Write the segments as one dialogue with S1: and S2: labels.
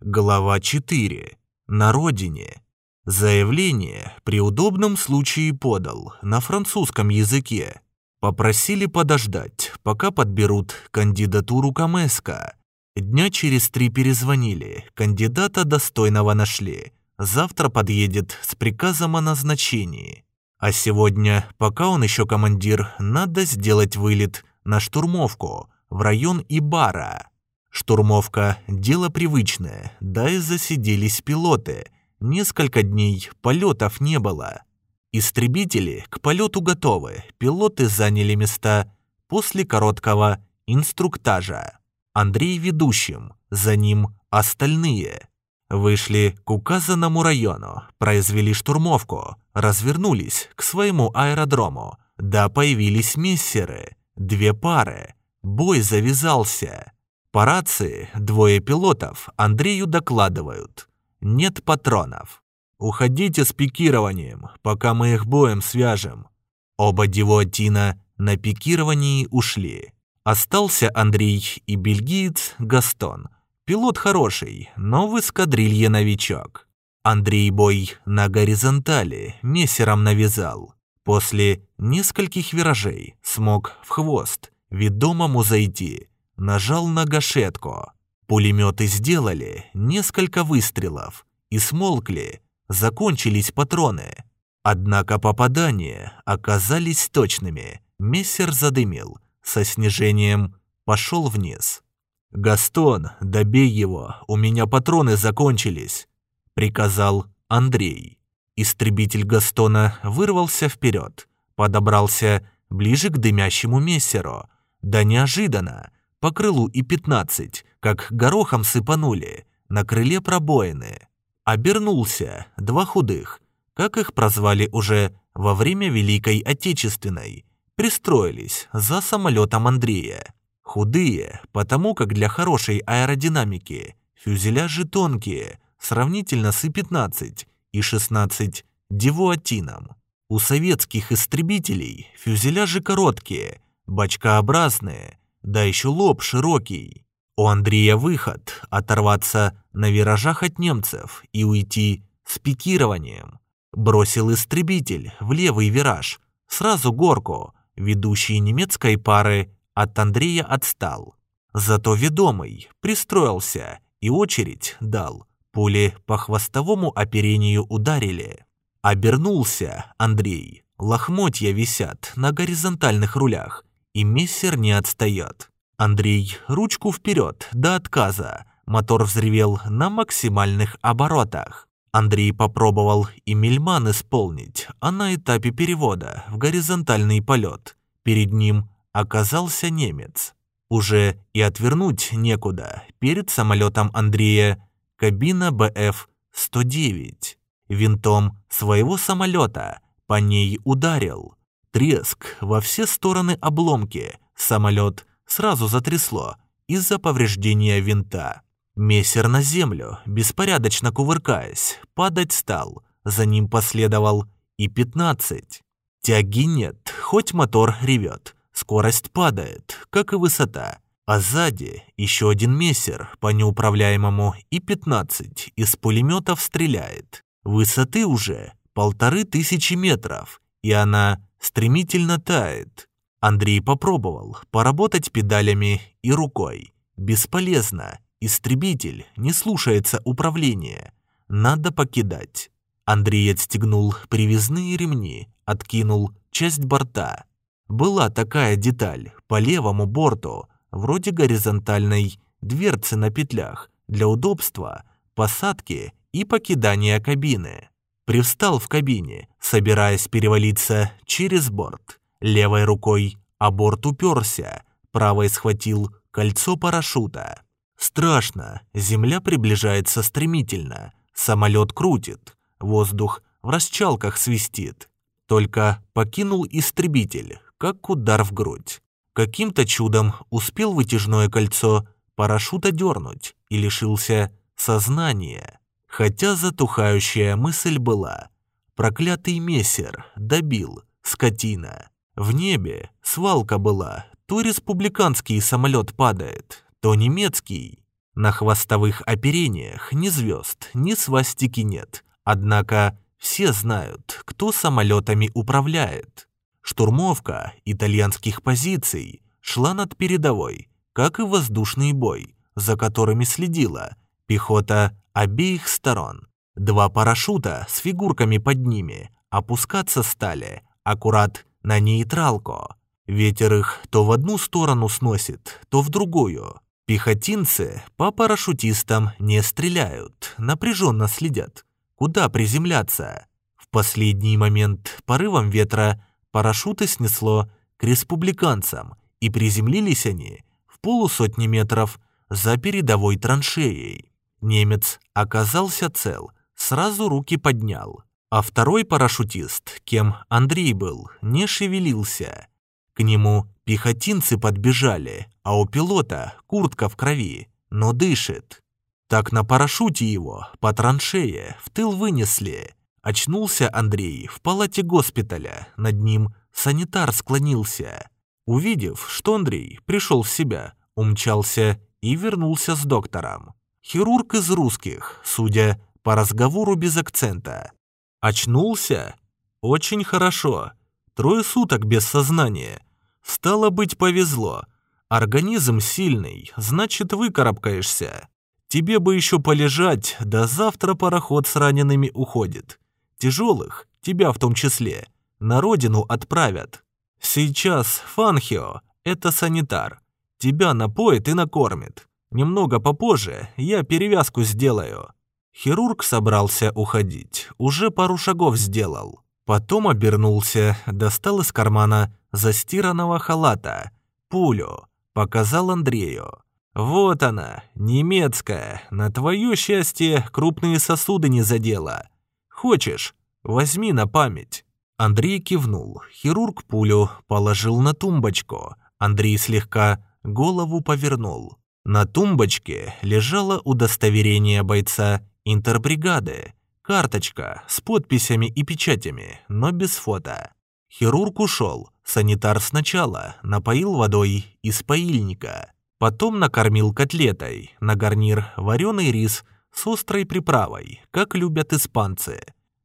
S1: Глава 4. На родине. Заявление при удобном случае подал на французском языке. Попросили подождать, пока подберут кандидатуру Камеска. Дня через три перезвонили, кандидата достойного нашли. Завтра подъедет с приказом о назначении. А сегодня, пока он еще командир, надо сделать вылет на штурмовку в район Ибара. Штурмовка – дело привычное, да и засиделись пилоты. Несколько дней полетов не было. Истребители к полету готовы, пилоты заняли места после короткого инструктажа. Андрей ведущим, за ним остальные. Вышли к указанному району, произвели штурмовку, развернулись к своему аэродрому. Да появились мессеры, две пары. Бой завязался. По рации двое пилотов Андрею докладывают. Нет патронов. Уходите с пикированием, пока мы их боем свяжем. Оба Дивуатина на пикировании ушли. Остался Андрей и бельгиец Гастон. Пилот хороший, но в эскадрилье новичок. Андрей бой на горизонтали мессером навязал. После нескольких виражей смог в хвост ведомому зайти нажал на гашетку. Пулеметы сделали несколько выстрелов и смолкли, закончились патроны. Однако попадания оказались точными. Мессер задымил, со снижением пошел вниз. «Гастон, добей его, у меня патроны закончились», — приказал Андрей. Истребитель Гастона вырвался вперед, подобрался ближе к дымящему мессеру. Да неожиданно по крылу и 15, как горохом сыпанули, на крыле пробоины. Обернулся, два худых, как их прозвали уже во время Великой Отечественной, пристроились за самолетом Андрея. Худые, потому как для хорошей аэродинамики фюзеляжи тонкие, сравнительно с И-15 и 16 девуатином. У советских истребителей фюзеляжи короткие, бочкообразные, да еще лоб широкий. У Андрея выход – оторваться на виражах от немцев и уйти с пикированием. Бросил истребитель в левый вираж, сразу горку, ведущий немецкой пары от Андрея отстал. Зато ведомый пристроился и очередь дал. Пули по хвостовому оперению ударили. Обернулся Андрей. Лохмотья висят на горизонтальных рулях и мессер не отстает. Андрей ручку вперед до отказа. Мотор взревел на максимальных оборотах. Андрей попробовал и мельман исполнить, а на этапе перевода в горизонтальный полет. Перед ним оказался немец. Уже и отвернуть некуда. Перед самолетом Андрея кабина БФ-109. Винтом своего самолета по ней ударил. Треск, во все стороны обломки, самолет сразу затрясло из-за повреждения винта. Мессер на землю, беспорядочно кувыркаясь, падать стал, за ним последовал и 15. Тяги нет, хоть мотор ревет, скорость падает, как и высота. А сзади еще один мессер по неуправляемому и 15 из пулеметов стреляет. Высоты уже полторы тысячи метров, и она стремительно тает. Андрей попробовал поработать педалями и рукой. Бесполезно. Истребитель не слушается управления. Надо покидать. Андрей отстегнул привязные ремни, откинул часть борта. Была такая деталь по левому борту, вроде горизонтальной дверцы на петлях, для удобства, посадки и покидания кабины. Привстал в кабине, собираясь перевалиться через борт. Левой рукой а борт уперся, правой схватил кольцо парашюта. Страшно, земля приближается стремительно, самолет крутит, воздух в расчалках свистит. Только покинул истребитель, как удар в грудь. Каким-то чудом успел вытяжное кольцо парашюта дернуть и лишился сознания. Хотя затухающая мысль была. Проклятый мессер добил, скотина. В небе свалка была. То республиканский самолет падает, то немецкий. На хвостовых оперениях ни звезд, ни свастики нет. Однако все знают, кто самолетами управляет. Штурмовка итальянских позиций шла над передовой, как и воздушный бой, за которыми следила пехота обеих сторон. Два парашюта с фигурками под ними опускаться стали аккурат на нейтралку. Ветер их то в одну сторону сносит, то в другую. Пехотинцы по парашютистам не стреляют, напряженно следят, куда приземляться. В последний момент порывом ветра парашюты снесло к республиканцам, и приземлились они в полусотни метров за передовой траншеей. Немец оказался цел, сразу руки поднял, а второй парашютист, кем Андрей был, не шевелился. К нему пехотинцы подбежали, а у пилота куртка в крови, но дышит. Так на парашюте его по траншее в тыл вынесли. Очнулся Андрей в палате госпиталя, над ним санитар склонился. Увидев, что Андрей пришел в себя, умчался и вернулся с доктором. Хирург из русских, судя по разговору без акцента. Очнулся? Очень хорошо. Трое суток без сознания. Стало быть, повезло. Организм сильный, значит, выкарабкаешься. Тебе бы еще полежать, да завтра пароход с ранеными уходит. Тяжелых, тебя в том числе, на родину отправят. Сейчас Фанхио – это санитар. Тебя напоит и накормит. Немного попозже я перевязку сделаю». Хирург собрался уходить, уже пару шагов сделал. Потом обернулся, достал из кармана застиранного халата, пулю, показал Андрею. «Вот она, немецкая, на твое счастье крупные сосуды не задела. Хочешь, возьми на память». Андрей кивнул, хирург пулю положил на тумбочку. Андрей слегка голову повернул. На тумбочке лежало удостоверение бойца интербригады, карточка с подписями и печатями, но без фото. Хирург ушел, санитар сначала напоил водой из паильника, потом накормил котлетой, на гарнир вареный рис с острой приправой, как любят испанцы.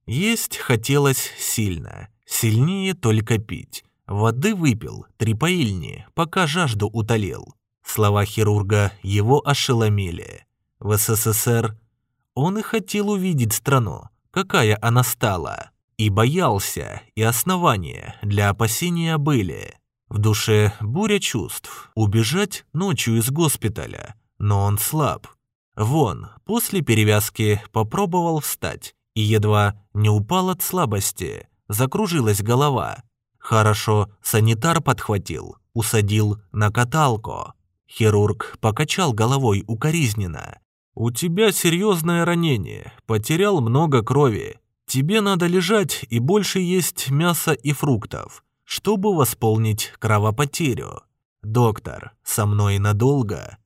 S1: Есть хотелось сильно, сильнее только пить. Воды выпил, три паильни, пока жажду утолил. Слова хирурга его ошеломили. В СССР он и хотел увидеть страну, какая она стала. И боялся, и основания для опасения были. В душе буря чувств. Убежать ночью из госпиталя. Но он слаб. Вон, после перевязки попробовал встать и едва не упал от слабости. Закружилась голова. Хорошо, санитар подхватил, усадил на каталку. Хирург покачал головой укоризненно. «У тебя серьезное ранение, потерял много крови. Тебе надо лежать и больше есть мяса и фруктов, чтобы восполнить кровопотерю. Доктор, со мной надолго?»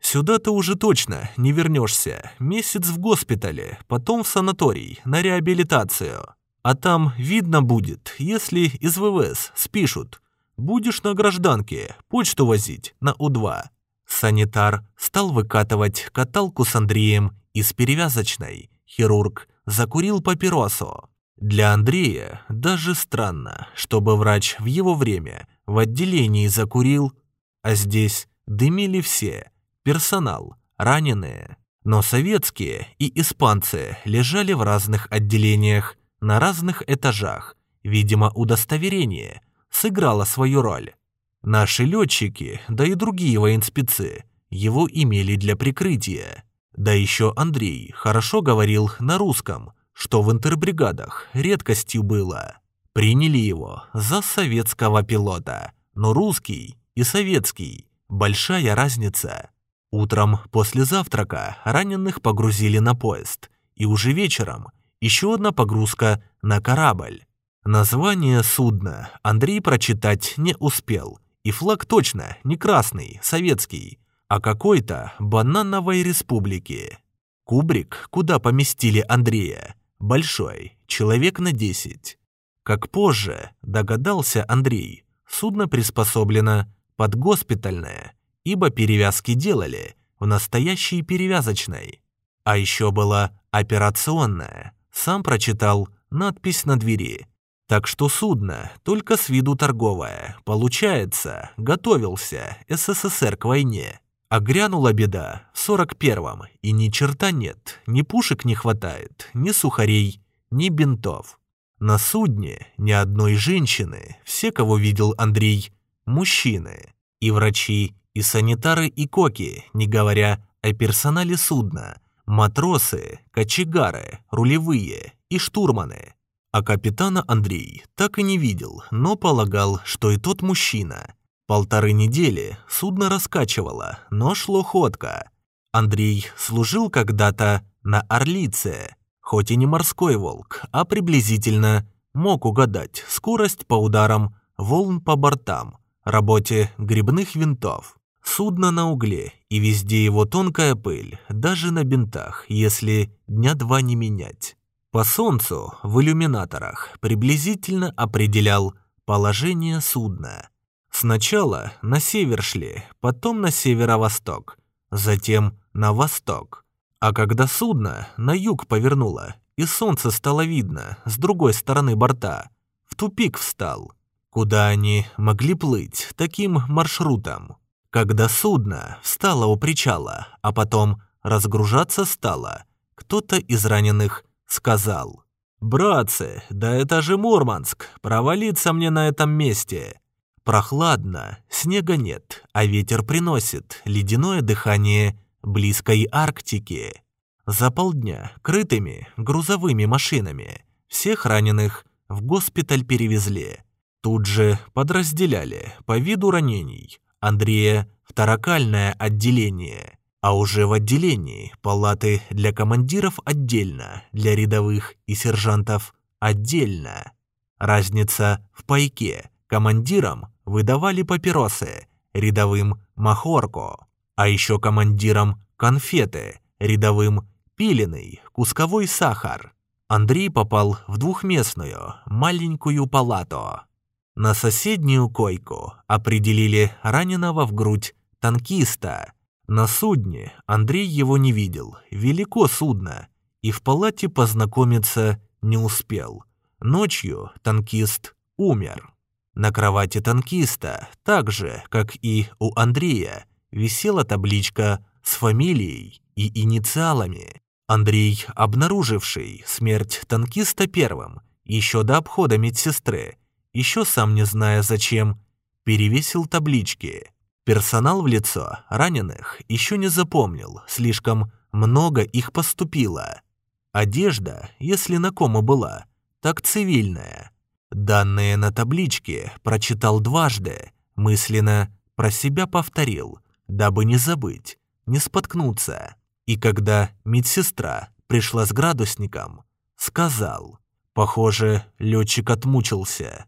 S1: «Сюда ты уже точно не вернешься. Месяц в госпитале, потом в санаторий, на реабилитацию. А там видно будет, если из ВВС спишут. Будешь на гражданке, почту возить на У-2. Санитар стал выкатывать каталку с Андреем из перевязочной. Хирург закурил папиросу. Для Андрея даже странно, чтобы врач в его время в отделении закурил, а здесь дымили все, персонал, раненые. Но советские и испанцы лежали в разных отделениях, на разных этажах. Видимо, удостоверение сыграло свою роль. Наши летчики, да и другие военспецы, его имели для прикрытия. Да еще Андрей хорошо говорил на русском, что в интербригадах редкостью было. Приняли его за советского пилота, но русский и советский – большая разница. Утром после завтрака раненых погрузили на поезд, и уже вечером еще одна погрузка на корабль. Название судна Андрей прочитать не успел, и флаг точно не красный, советский, а какой-то банановой республики. Кубрик, куда поместили Андрея, большой, человек на 10. Как позже догадался Андрей, судно приспособлено под госпитальное, ибо перевязки делали в настоящей перевязочной. А еще была операционная. Сам прочитал надпись на двери. Так что судно только с виду торговое. Получается, готовился СССР к войне. А грянула беда в 41-м, и ни черта нет, ни пушек не хватает, ни сухарей, ни бинтов. На судне ни одной женщины, все, кого видел Андрей, мужчины. И врачи, и санитары, и коки, не говоря о персонале судна, матросы, кочегары, рулевые и штурманы. А капитана Андрей так и не видел, но полагал, что и тот мужчина. Полторы недели судно раскачивало, но шло ходка. Андрей служил когда-то на Орлице, хоть и не морской волк, а приблизительно мог угадать скорость по ударам волн по бортам, работе грибных винтов. Судно на угле, и везде его тонкая пыль, даже на бинтах, если дня два не менять. По солнцу в иллюминаторах приблизительно определял положение судна. Сначала на север шли, потом на северо-восток, затем на восток. А когда судно на юг повернуло, и солнце стало видно с другой стороны борта, в тупик встал. Куда они могли плыть таким маршрутом? Когда судно встало у причала, а потом разгружаться стало, кто-то из раненых сказал. «Братцы, да это же Мурманск, провалиться мне на этом месте. Прохладно, снега нет, а ветер приносит ледяное дыхание близкой Арктики. За полдня крытыми грузовыми машинами всех раненых в госпиталь перевезли. Тут же подразделяли по виду ранений. Андрея в таракальное отделение, а уже в отделении палаты для командиров отдельно, для рядовых и сержантов отдельно. Разница в пайке. Командирам выдавали папиросы, рядовым – махорку, а еще командирам – конфеты, рядовым – пиленый, кусковой сахар. Андрей попал в двухместную, маленькую палату. На соседнюю койку определили раненого в грудь танкиста. На судне Андрей его не видел, велико судно, и в палате познакомиться не успел. Ночью танкист умер. На кровати танкиста, так же, как и у Андрея, висела табличка с фамилией и инициалами. Андрей, обнаруживший смерть танкиста первым, еще до обхода медсестры, еще сам не зная зачем, перевесил таблички. Персонал в лицо раненых еще не запомнил, слишком много их поступило. Одежда, если на кому была, так цивильная. Данные на табличке прочитал дважды, мысленно про себя повторил, дабы не забыть, не споткнуться. И когда медсестра пришла с градусником, сказал, похоже, летчик отмучился.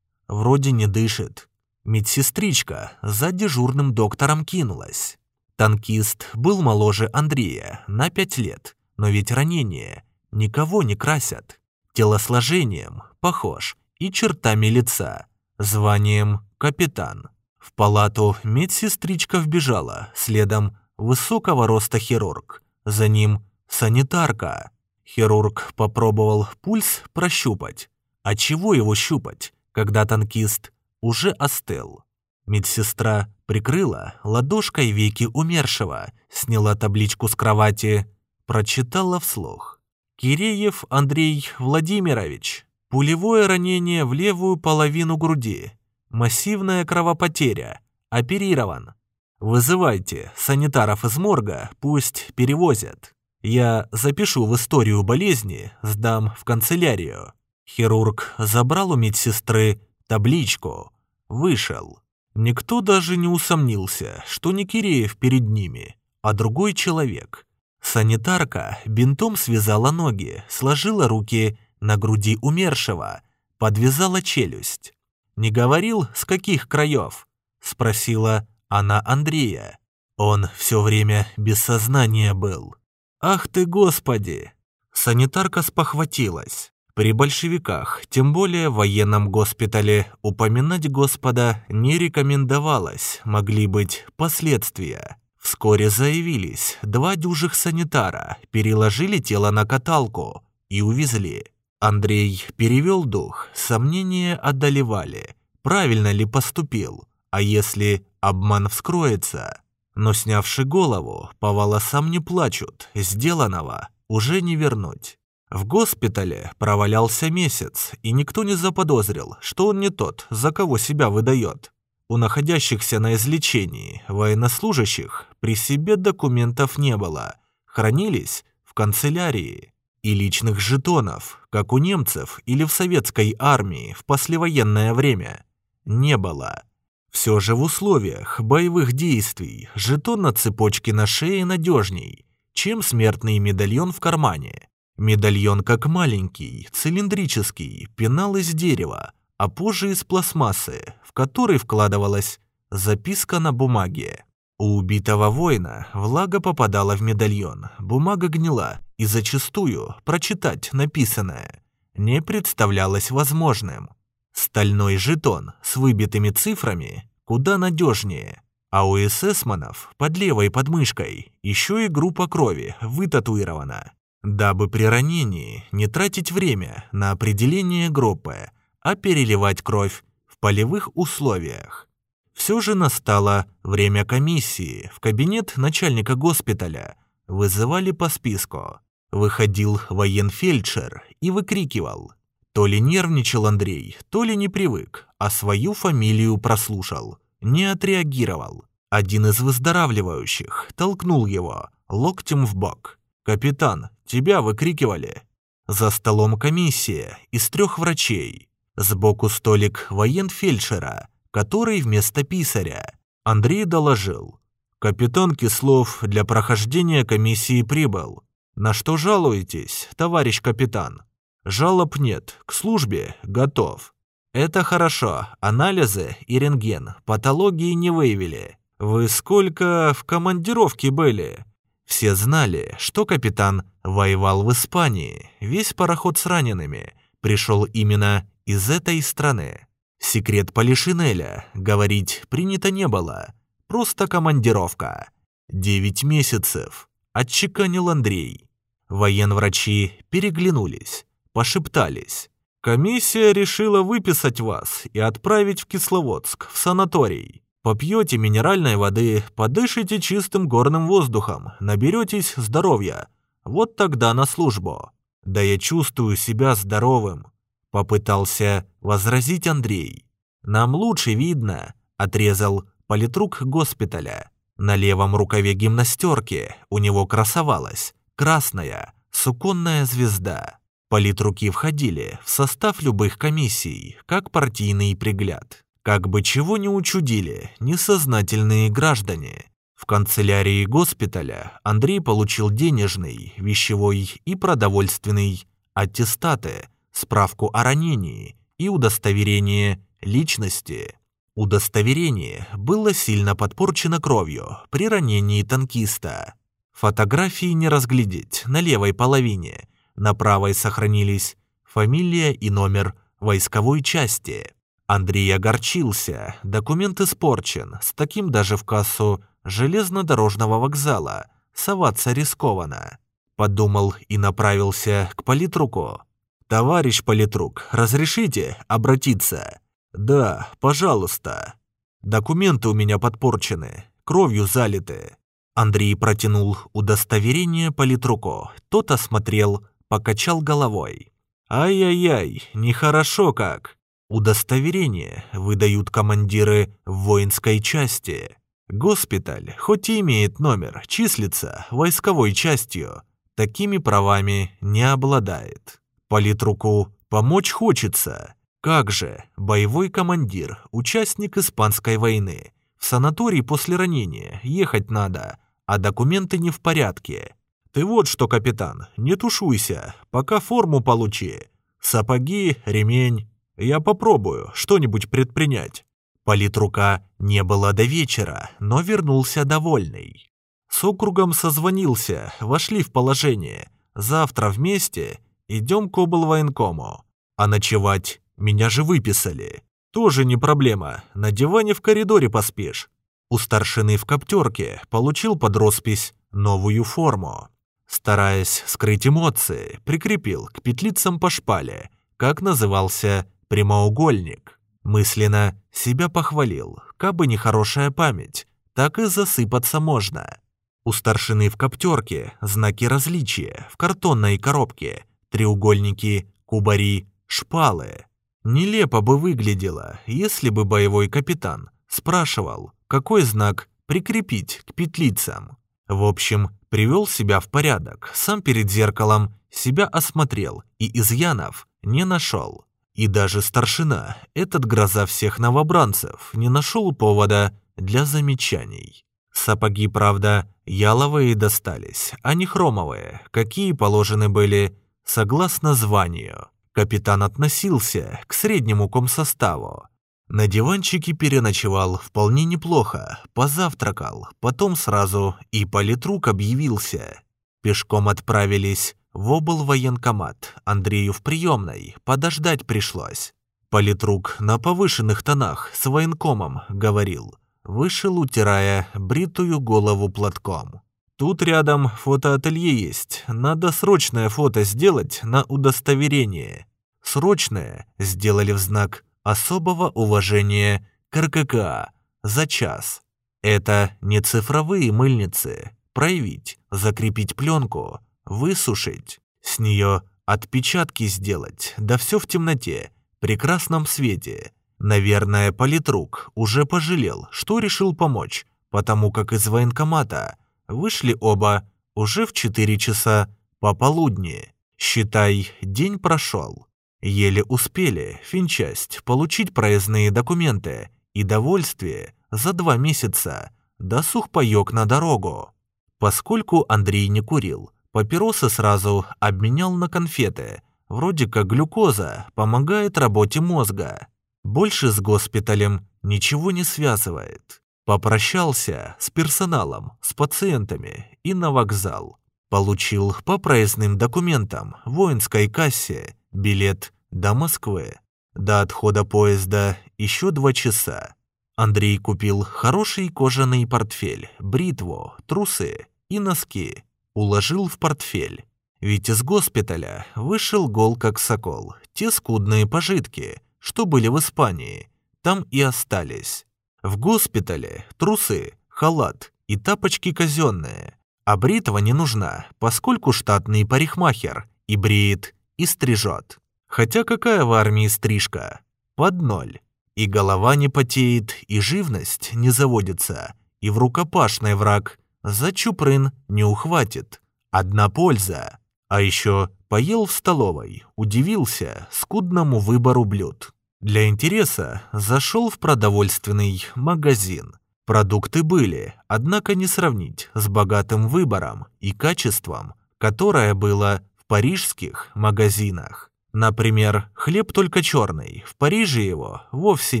S1: Вроде не дышит. Медсестричка за дежурным доктором кинулась. Танкист был моложе Андрея на пять лет, но ведь ранение никого не красят. Телосложением похож и чертами лица, званием капитан. В палату медсестричка вбежала, следом высокого роста хирург, за ним санитарка. Хирург попробовал пульс прощупать. А чего его щупать? когда танкист уже остыл. Медсестра прикрыла ладошкой веки умершего, сняла табличку с кровати, прочитала вслух. «Киреев Андрей Владимирович. Пулевое ранение в левую половину груди. Массивная кровопотеря. Оперирован. Вызывайте санитаров из морга, пусть перевозят. Я запишу в историю болезни, сдам в канцелярию. Хирург забрал у медсестры табличку, вышел. Никто даже не усомнился, что не Киреев перед ними, а другой человек. Санитарка бинтом связала ноги, сложила руки на груди умершего, подвязала челюсть. «Не говорил, с каких краев?» – спросила она Андрея. Он все время без сознания был. «Ах ты, Господи!» Санитарка спохватилась. При большевиках, тем более в военном госпитале, упоминать Господа не рекомендовалось, могли быть последствия. Вскоре заявились два дюжих санитара, переложили тело на каталку и увезли. Андрей перевел дух, сомнения одолевали, правильно ли поступил, а если обман вскроется. Но снявши голову, по волосам не плачут, сделанного уже не вернуть. В госпитале провалялся месяц, и никто не заподозрил, что он не тот, за кого себя выдает. У находящихся на излечении военнослужащих при себе документов не было, хранились в канцелярии. И личных жетонов, как у немцев или в советской армии в послевоенное время, не было. Все же в условиях боевых действий жетон на цепочке на шее надежней, чем смертный медальон в кармане. Медальон как маленький, цилиндрический, пенал из дерева, а позже из пластмассы, в который вкладывалась записка на бумаге. У убитого воина влага попадала в медальон, бумага гнила, и зачастую прочитать написанное не представлялось возможным. Стальной жетон с выбитыми цифрами куда надежнее. А у эсэсманов под левой подмышкой еще и группа крови вытатуирована. Дабы при ранении не тратить время на определение группы, а переливать кровь в полевых условиях. Все же настало время комиссии. В кабинет начальника госпиталя вызывали по списку. Выходил военфельдшер и выкрикивал то ли нервничал Андрей, то ли не привык, а свою фамилию прослушал. Не отреагировал. Один из выздоравливающих толкнул его локтем в бок. «Капитан, тебя выкрикивали!» За столом комиссия из трех врачей. Сбоку столик военфельдшера, который вместо писаря. Андрей доложил. «Капитан Кислов для прохождения комиссии прибыл. На что жалуетесь, товарищ капитан?» Жалоб нет, к службе готов. Это хорошо, анализы и рентген патологии не выявили. Вы сколько в командировке были? Все знали, что капитан воевал в Испании, весь пароход с ранеными, пришел именно из этой страны. Секрет Полишинеля говорить принято не было, просто командировка. Девять месяцев, отчеканил Андрей. Военврачи переглянулись пошептались. Комиссия решила выписать вас и отправить в Кисловодск, в санаторий. Попьете минеральной воды, подышите чистым горным воздухом, наберетесь здоровья. Вот тогда на службу. Да я чувствую себя здоровым, попытался возразить Андрей. Нам лучше видно, отрезал политрук госпиталя. На левом рукаве гимнастерки у него красовалась красная суконная звезда. Политруки входили в состав любых комиссий, как партийный пригляд. Как бы чего не учудили несознательные граждане. В канцелярии госпиталя Андрей получил денежный, вещевой и продовольственный аттестаты, справку о ранении и удостоверение личности. Удостоверение было сильно подпорчено кровью при ранении танкиста. Фотографии не разглядеть на левой половине, на правой сохранились фамилия и номер войсковой части. Андрей огорчился, документ испорчен, с таким даже в кассу железнодорожного вокзала соваться рискованно. Подумал и направился к политруку. «Товарищ политрук, разрешите обратиться?» «Да, пожалуйста. Документы у меня подпорчены, кровью залиты». Андрей протянул удостоверение политруку. Тот осмотрел, покачал головой. «Ай-яй-яй, нехорошо как. Удостоверение выдают командиры воинской части. Госпиталь, хоть и имеет номер, числится войсковой частью, такими правами не обладает. Политруку помочь хочется. Как же, боевой командир, участник Испанской войны. В санаторий после ранения ехать надо, а документы не в порядке. Ты вот что, капитан, не тушуйся, пока форму получи. Сапоги, ремень. Я попробую что-нибудь предпринять. Политрука не было до вечера, но вернулся довольный. С округом созвонился, вошли в положение. Завтра вместе идем к облвоенкому. А ночевать меня же выписали. Тоже не проблема, на диване в коридоре поспишь. У старшины в коптерке получил под роспись новую форму. Стараясь скрыть эмоции, прикрепил к петлицам по шпале, как назывался прямоугольник. Мысленно себя похвалил, как бы нехорошая память, так и засыпаться можно. У старшины в коптерке знаки различия в картонной коробке, треугольники, кубари, шпалы. Нелепо бы выглядело, если бы боевой капитан спрашивал, какой знак прикрепить к петлицам. В общем, привел себя в порядок, сам перед зеркалом себя осмотрел и изъянов не нашел. И даже старшина, этот гроза всех новобранцев, не нашел повода для замечаний. Сапоги, правда, яловые достались, а не хромовые, какие положены были согласно званию. Капитан относился к среднему комсоставу. На диванчике переночевал вполне неплохо, позавтракал, потом сразу и политрук объявился. Пешком отправились в обл военкомат, Андрею в приемной, подождать пришлось. Политрук на повышенных тонах с военкомом говорил, вышел, утирая бритую голову платком. Тут рядом фотоателье есть. Надо срочное фото сделать на удостоверение. Срочное сделали в знак особого уважения к РКК за час. Это не цифровые мыльницы. Проявить, закрепить пленку, высушить, с нее отпечатки сделать, да все в темноте, прекрасном свете. Наверное, политрук уже пожалел, что решил помочь, потому как из военкомата вышли оба уже в 4 часа пополудни. Считай, день прошел. Еле успели, финчасть, получить проездные документы и довольствие за два месяца, да сухпайок на дорогу. Поскольку Андрей не курил, папиросы сразу обменял на конфеты. Вроде как глюкоза помогает работе мозга. Больше с госпиталем ничего не связывает. Попрощался с персоналом, с пациентами и на вокзал. Получил по проездным документам, воинской кассе Билет до Москвы. До отхода поезда еще два часа. Андрей купил хороший кожаный портфель, бритву, трусы и носки. Уложил в портфель. Ведь из госпиталя вышел гол как сокол. Те скудные пожитки, что были в Испании, там и остались. В госпитале трусы, халат и тапочки казенные. А бритва не нужна, поскольку штатный парикмахер и бреет и стрижет. Хотя какая в армии стрижка? Под ноль. И голова не потеет, и живность не заводится, и в рукопашный враг за чупрын не ухватит. Одна польза. А еще поел в столовой, удивился скудному выбору блюд. Для интереса зашел в продовольственный магазин. Продукты были, однако не сравнить с богатым выбором и качеством, которое было парижских магазинах. Например, хлеб только черный, в Париже его вовсе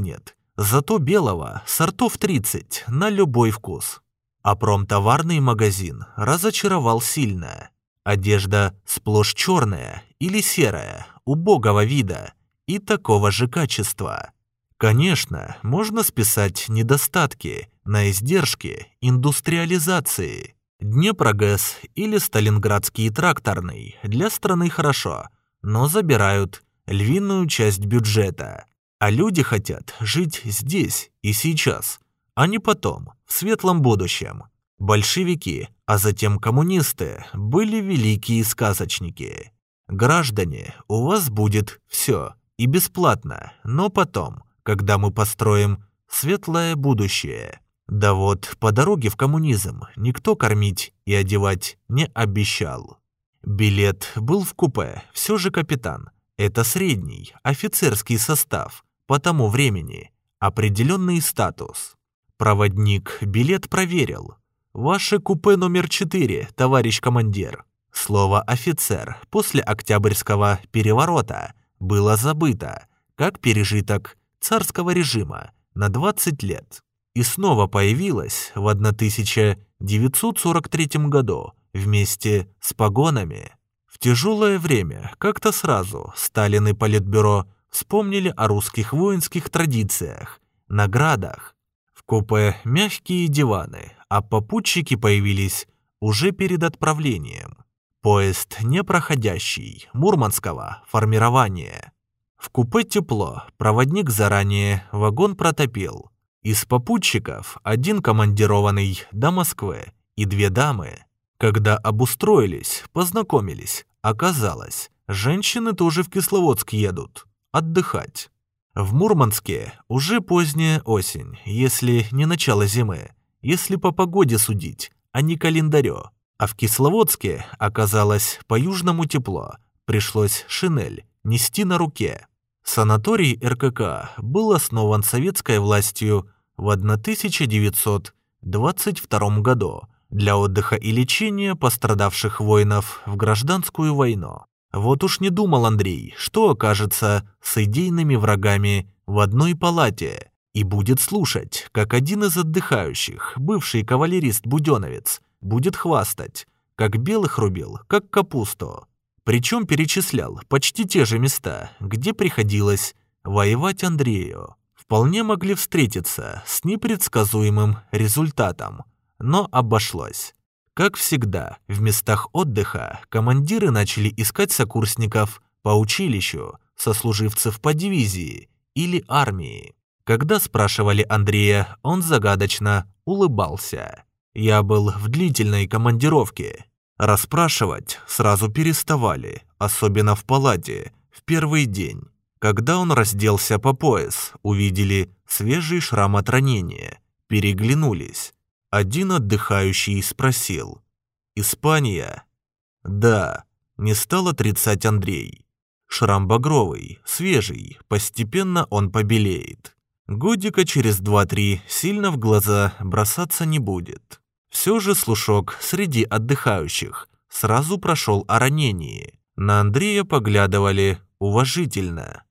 S1: нет. Зато белого сортов 30 на любой вкус. А промтоварный магазин разочаровал сильно. Одежда сплошь черная или серая, убогого вида и такого же качества. Конечно, можно списать недостатки на издержки индустриализации. Днепрогэс или Сталинградский тракторный для страны хорошо, но забирают львиную часть бюджета. А люди хотят жить здесь и сейчас, а не потом, в светлом будущем. Большевики, а затем коммунисты, были великие сказочники. Граждане, у вас будет все и бесплатно, но потом, когда мы построим светлое будущее. Да вот, по дороге в коммунизм никто кормить и одевать не обещал. Билет был в купе, все же капитан. Это средний, офицерский состав, по тому времени, определенный статус. Проводник билет проверил. «Ваше купе номер 4, товарищ командир». Слово «офицер» после Октябрьского переворота было забыто, как пережиток царского режима на 20 лет и снова появилась в 1943 году вместе с погонами. В тяжелое время как-то сразу Сталин и Политбюро вспомнили о русских воинских традициях, наградах. Купе мягкие диваны, а попутчики появились уже перед отправлением. Поезд непроходящий, мурманского формирования. В купе тепло, проводник заранее вагон протопил. Из попутчиков один командированный до Москвы и две дамы. Когда обустроились, познакомились, оказалось, женщины тоже в Кисловодск едут, отдыхать. В Мурманске уже поздняя осень, если не начало зимы, если по погоде судить, а не календарё. А в Кисловодске оказалось по-южному тепло, пришлось шинель нести на руке. Санаторий РКК был основан советской властью в 1922 году для отдыха и лечения пострадавших воинов в гражданскую войну. Вот уж не думал Андрей, что окажется с идейными врагами в одной палате и будет слушать, как один из отдыхающих, бывший кавалерист-буденовец, будет хвастать, как белых рубил, как капусту. Причем перечислял почти те же места, где приходилось воевать Андрею. Вполне могли встретиться с непредсказуемым результатом, но обошлось. Как всегда, в местах отдыха командиры начали искать сокурсников по училищу, сослуживцев по дивизии или армии. Когда спрашивали Андрея, он загадочно улыбался. «Я был в длительной командировке, Расспрашивать сразу переставали, особенно в палате, в первый день. Когда он разделся по пояс, увидели свежий шрам от ранения, переглянулись. Один отдыхающий спросил. «Испания?» «Да», — не стал отрицать Андрей. Шрам багровый, свежий, постепенно он побелеет. Годика через два-три сильно в глаза бросаться не будет. Все же слушок среди отдыхающих сразу прошел о ранении. На Андрея поглядывали уважительно.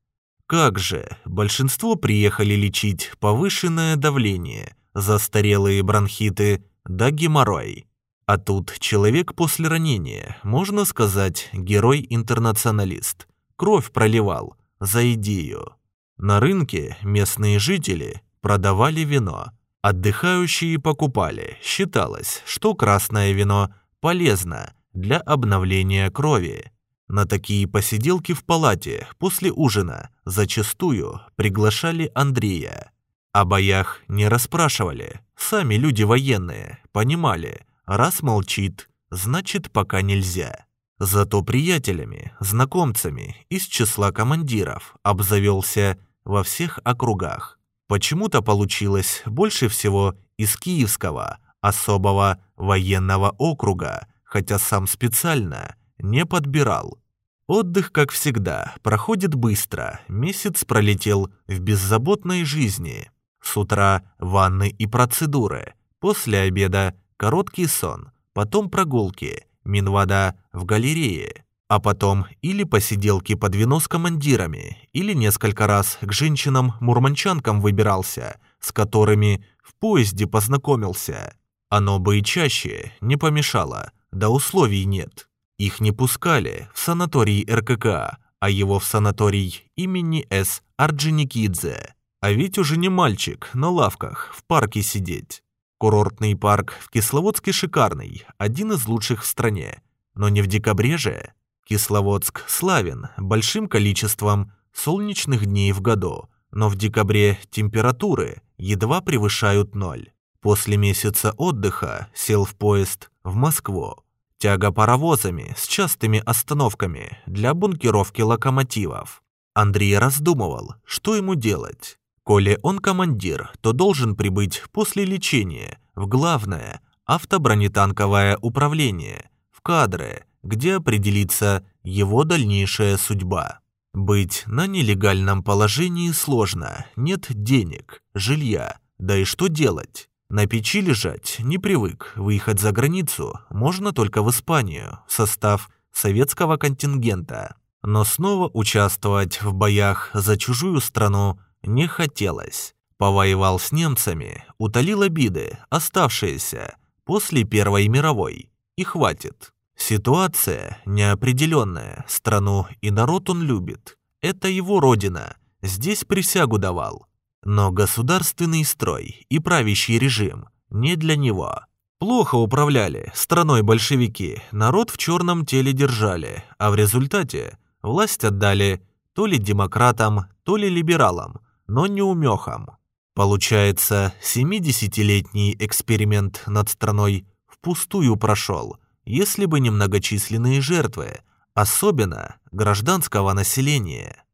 S1: Как же, большинство приехали лечить повышенное давление, застарелые бронхиты да геморрой. А тут человек после ранения, можно сказать, герой-интернационалист. Кровь проливал за идею. На рынке местные жители продавали вино, Отдыхающие покупали. Считалось, что красное вино полезно для обновления крови. На такие посиделки в палате после ужина зачастую приглашали Андрея. О боях не расспрашивали. Сами люди военные понимали, раз молчит, значит пока нельзя. Зато приятелями, знакомцами из числа командиров обзавелся во всех округах. Почему-то получилось больше всего из Киевского особого военного округа, хотя сам специально не подбирал. Отдых, как всегда, проходит быстро, месяц пролетел в беззаботной жизни. С утра ванны и процедуры, после обеда короткий сон, потом прогулки, минвода в галерее а потом или посиделки под вино с командирами, или несколько раз к женщинам-мурманчанкам выбирался, с которыми в поезде познакомился. Оно бы и чаще не помешало, да условий нет. Их не пускали в санаторий РКК, а его в санаторий имени С. Орджоникидзе. А ведь уже не мальчик на лавках в парке сидеть. Курортный парк в Кисловодске шикарный, один из лучших в стране. Но не в декабре же. Кисловодск славен большим количеством солнечных дней в году, но в декабре температуры едва превышают ноль. После месяца отдыха сел в поезд в Москву. Тяга паровозами с частыми остановками для бункеровки локомотивов. Андрей раздумывал, что ему делать. Коли он командир, то должен прибыть после лечения в главное автобронетанковое управление, в кадры, где определится его дальнейшая судьба. Быть на нелегальном положении сложно, нет денег, жилья, да и что делать? На печи лежать не привык, выехать за границу можно только в Испанию, в состав советского контингента. Но снова участвовать в боях за чужую страну не хотелось. Повоевал с немцами, утолил обиды, оставшиеся после Первой мировой, и хватит. Ситуация неопределенная, страну и народ он любит. Это его родина, здесь присягу давал. Но государственный строй и правящий режим не для него. Плохо управляли страной большевики, народ в черном теле держали, а в результате власть отдали то ли демократам, то ли либералам, но не умехам. Получается, 70-летний эксперимент над страной впустую прошел, если бы не многочисленные жертвы, особенно гражданского населения.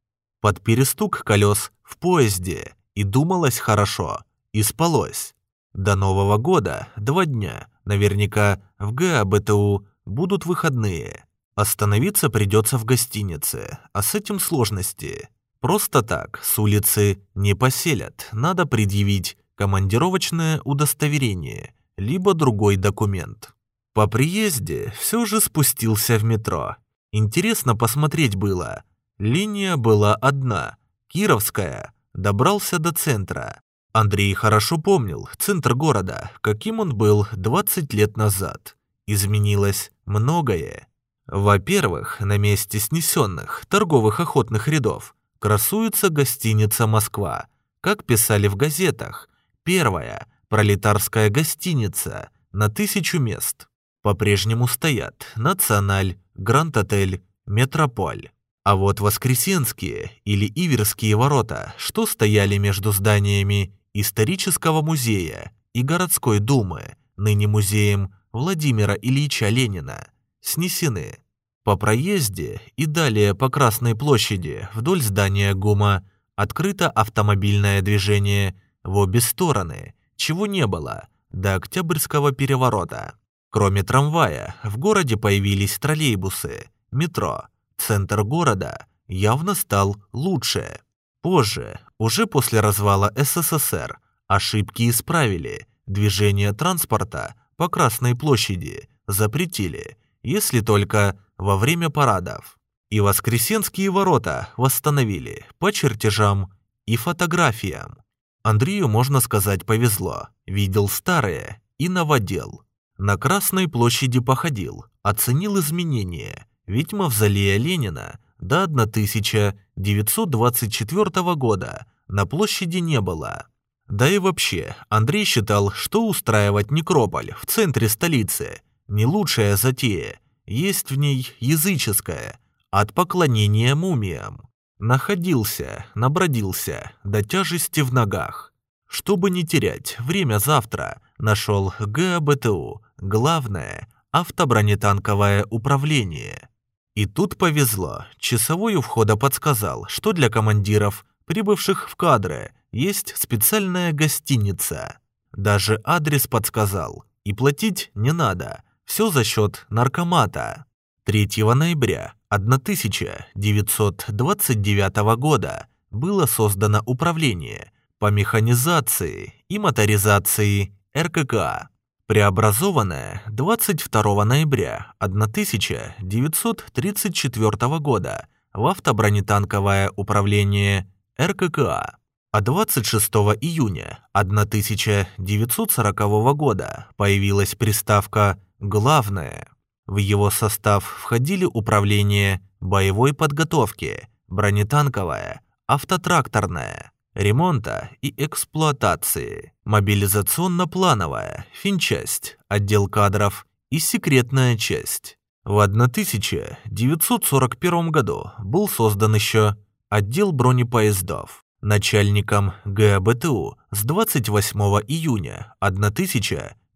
S1: Под перестук колес в поезде и думалось хорошо, и спалось. До Нового года два дня. Наверняка в ГАБТУ будут выходные. Остановиться придется в гостинице, а с этим сложности. Просто так с улицы не поселят, надо предъявить командировочное удостоверение, либо другой документ. По приезде все же спустился в метро. Интересно посмотреть было. Линия была одна, Кировская, добрался до центра. Андрей хорошо помнил центр города, каким он был 20 лет назад. Изменилось многое. Во-первых, на месте снесенных торговых охотных рядов красуется гостиница «Москва». Как писали в газетах, первая пролетарская гостиница на тысячу мест. По-прежнему стоят «Националь», «Гранд-отель», «Метрополь». А вот Воскресенские или Иверские ворота, что стояли между зданиями исторического музея и городской думы, ныне музеем Владимира Ильича Ленина, снесены. По проезде и далее по Красной площади вдоль здания ГУМа открыто автомобильное движение в обе стороны, чего не было до Октябрьского переворота. Кроме трамвая, в городе появились троллейбусы, метро. Центр города явно стал лучше. Позже, уже после развала СССР, ошибки исправили, движение транспорта по Красной площади запретили, если только во время парадов. И Воскресенские ворота восстановили по чертежам и фотографиям. Андрею, можно сказать, повезло. Видел старое и наводил. На Красной площади походил, оценил изменения, ведь мавзолея Ленина до 1924 года на площади не было. Да и вообще, Андрей считал, что устраивать некрополь в центре столицы – не лучшая затея, есть в ней языческая, от поклонения мумиям. Находился, набродился, до тяжести в ногах. Чтобы не терять время завтра, нашел ГАБТУ, главное – автобронетанковое управление. И тут повезло. Часовой у входа подсказал, что для командиров, прибывших в кадры, есть специальная гостиница. Даже адрес подсказал. И платить не надо. Все за счет наркомата. 3 ноября 1929 года было создано управление по механизации и моторизации РКК преобразованная 22 ноября 1934 года в автобронетанковое управление РККА, а 26 июня 1940 года появилась приставка «Главное». В его состав входили управление боевой подготовки, бронетанковое, автотракторное, ремонта и эксплуатации, мобилизационно-плановая, финчасть, отдел кадров и секретная часть. В 1941 году был создан еще отдел бронепоездов. Начальником ГАБТУ с 28 июня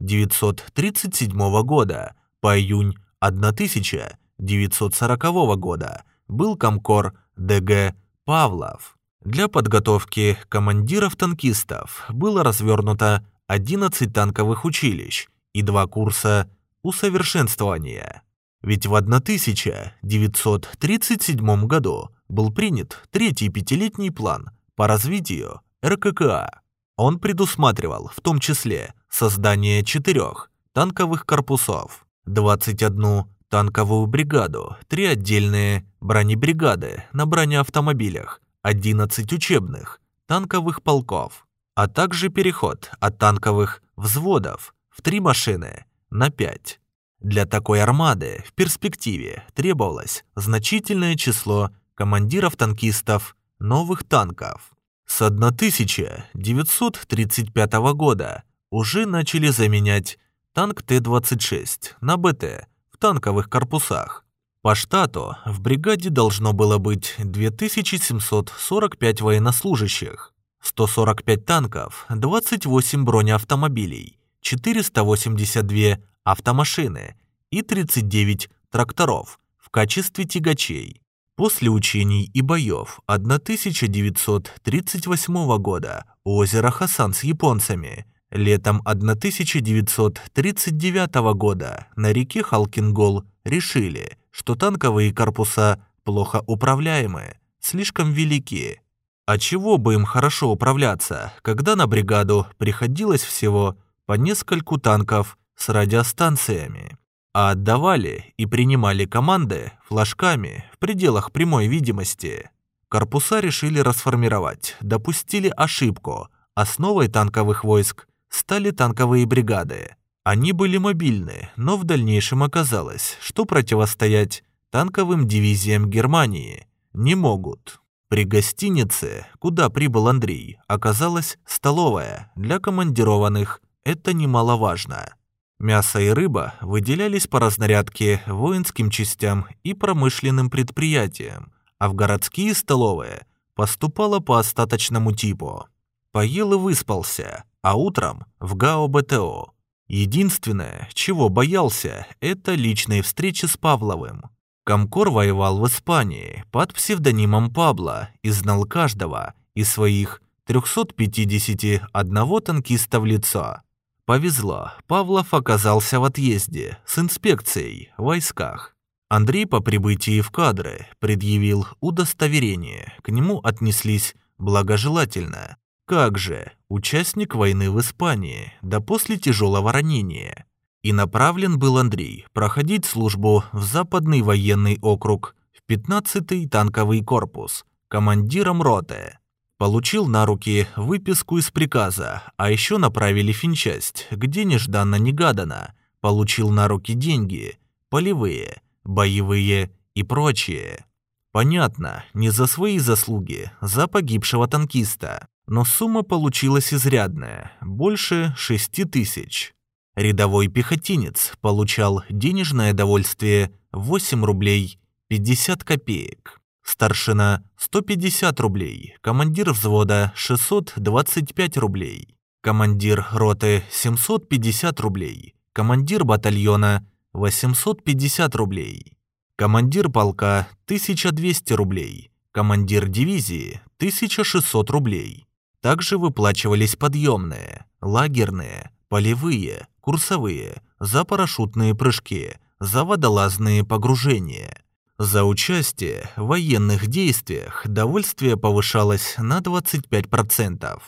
S1: 1937 года по июнь 1940 года был комкор ДГ Павлов. Для подготовки командиров-танкистов было развернуто 11 танковых училищ и два курса усовершенствования. Ведь в 1937 году был принят третий пятилетний план по развитию РККА. Он предусматривал в том числе создание четырех танковых корпусов, 21 танковую бригаду, три отдельные бронебригады на бронеавтомобилях, 11 учебных, танковых полков, а также переход от танковых взводов в три машины на 5. Для такой армады в перспективе требовалось значительное число командиров-танкистов новых танков. С 1935 года уже начали заменять танк Т-26 на БТ в танковых корпусах. По штату в бригаде должно было быть 2745 военнослужащих, 145 танков, 28 бронеавтомобилей, 482 автомашины и 39 тракторов в качестве тягачей. После учений и боев 1938 года у озера Хасан с японцами, летом 1939 года на реке Халкингол решили, что танковые корпуса плохо управляемы, слишком велики. А чего бы им хорошо управляться, когда на бригаду приходилось всего по нескольку танков с радиостанциями? а отдавали и принимали команды флажками в пределах прямой видимости. Корпуса решили расформировать, допустили ошибку. Основой танковых войск стали танковые бригады. Они были мобильны, но в дальнейшем оказалось, что противостоять танковым дивизиям Германии не могут. При гостинице, куда прибыл Андрей, оказалась столовая для командированных. Это немаловажно. Мясо и рыба выделялись по разнарядке воинским частям и промышленным предприятиям, а в городские столовые поступало по остаточному типу. Поел и выспался, а утром в ГАО-БТО. Единственное, чего боялся, это личные встречи с Павловым. Комкор воевал в Испании под псевдонимом Пабло и знал каждого из своих 351 танкиста в лицо. Повезло, Павлов оказался в отъезде с инспекцией в войсках. Андрей по прибытии в кадры предъявил удостоверение, к нему отнеслись благожелательно. Как же, участник войны в Испании, да после тяжелого ранения. И направлен был Андрей проходить службу в Западный военный округ в 15-й танковый корпус, командиром роты. Получил на руки выписку из приказа, а еще направили финчасть, где нежданно-негаданно. Получил на руки деньги, полевые, боевые и прочее. Понятно, не за свои заслуги, за погибшего танкиста. Но сумма получилась изрядная, больше шести тысяч. Рядовой пехотинец получал денежное довольствие 8 рублей 50 копеек старшина 150 рублей, командир взвода 625 рублей, командир роты 750 рублей, командир батальона 850 рублей, командир полка 1200 рублей, командир дивизии 1600 рублей. Также выплачивались подъемные, лагерные, полевые, курсовые, за парашютные прыжки, за водолазные погружения – за участие в военных действиях довольствие повышалось на 25%.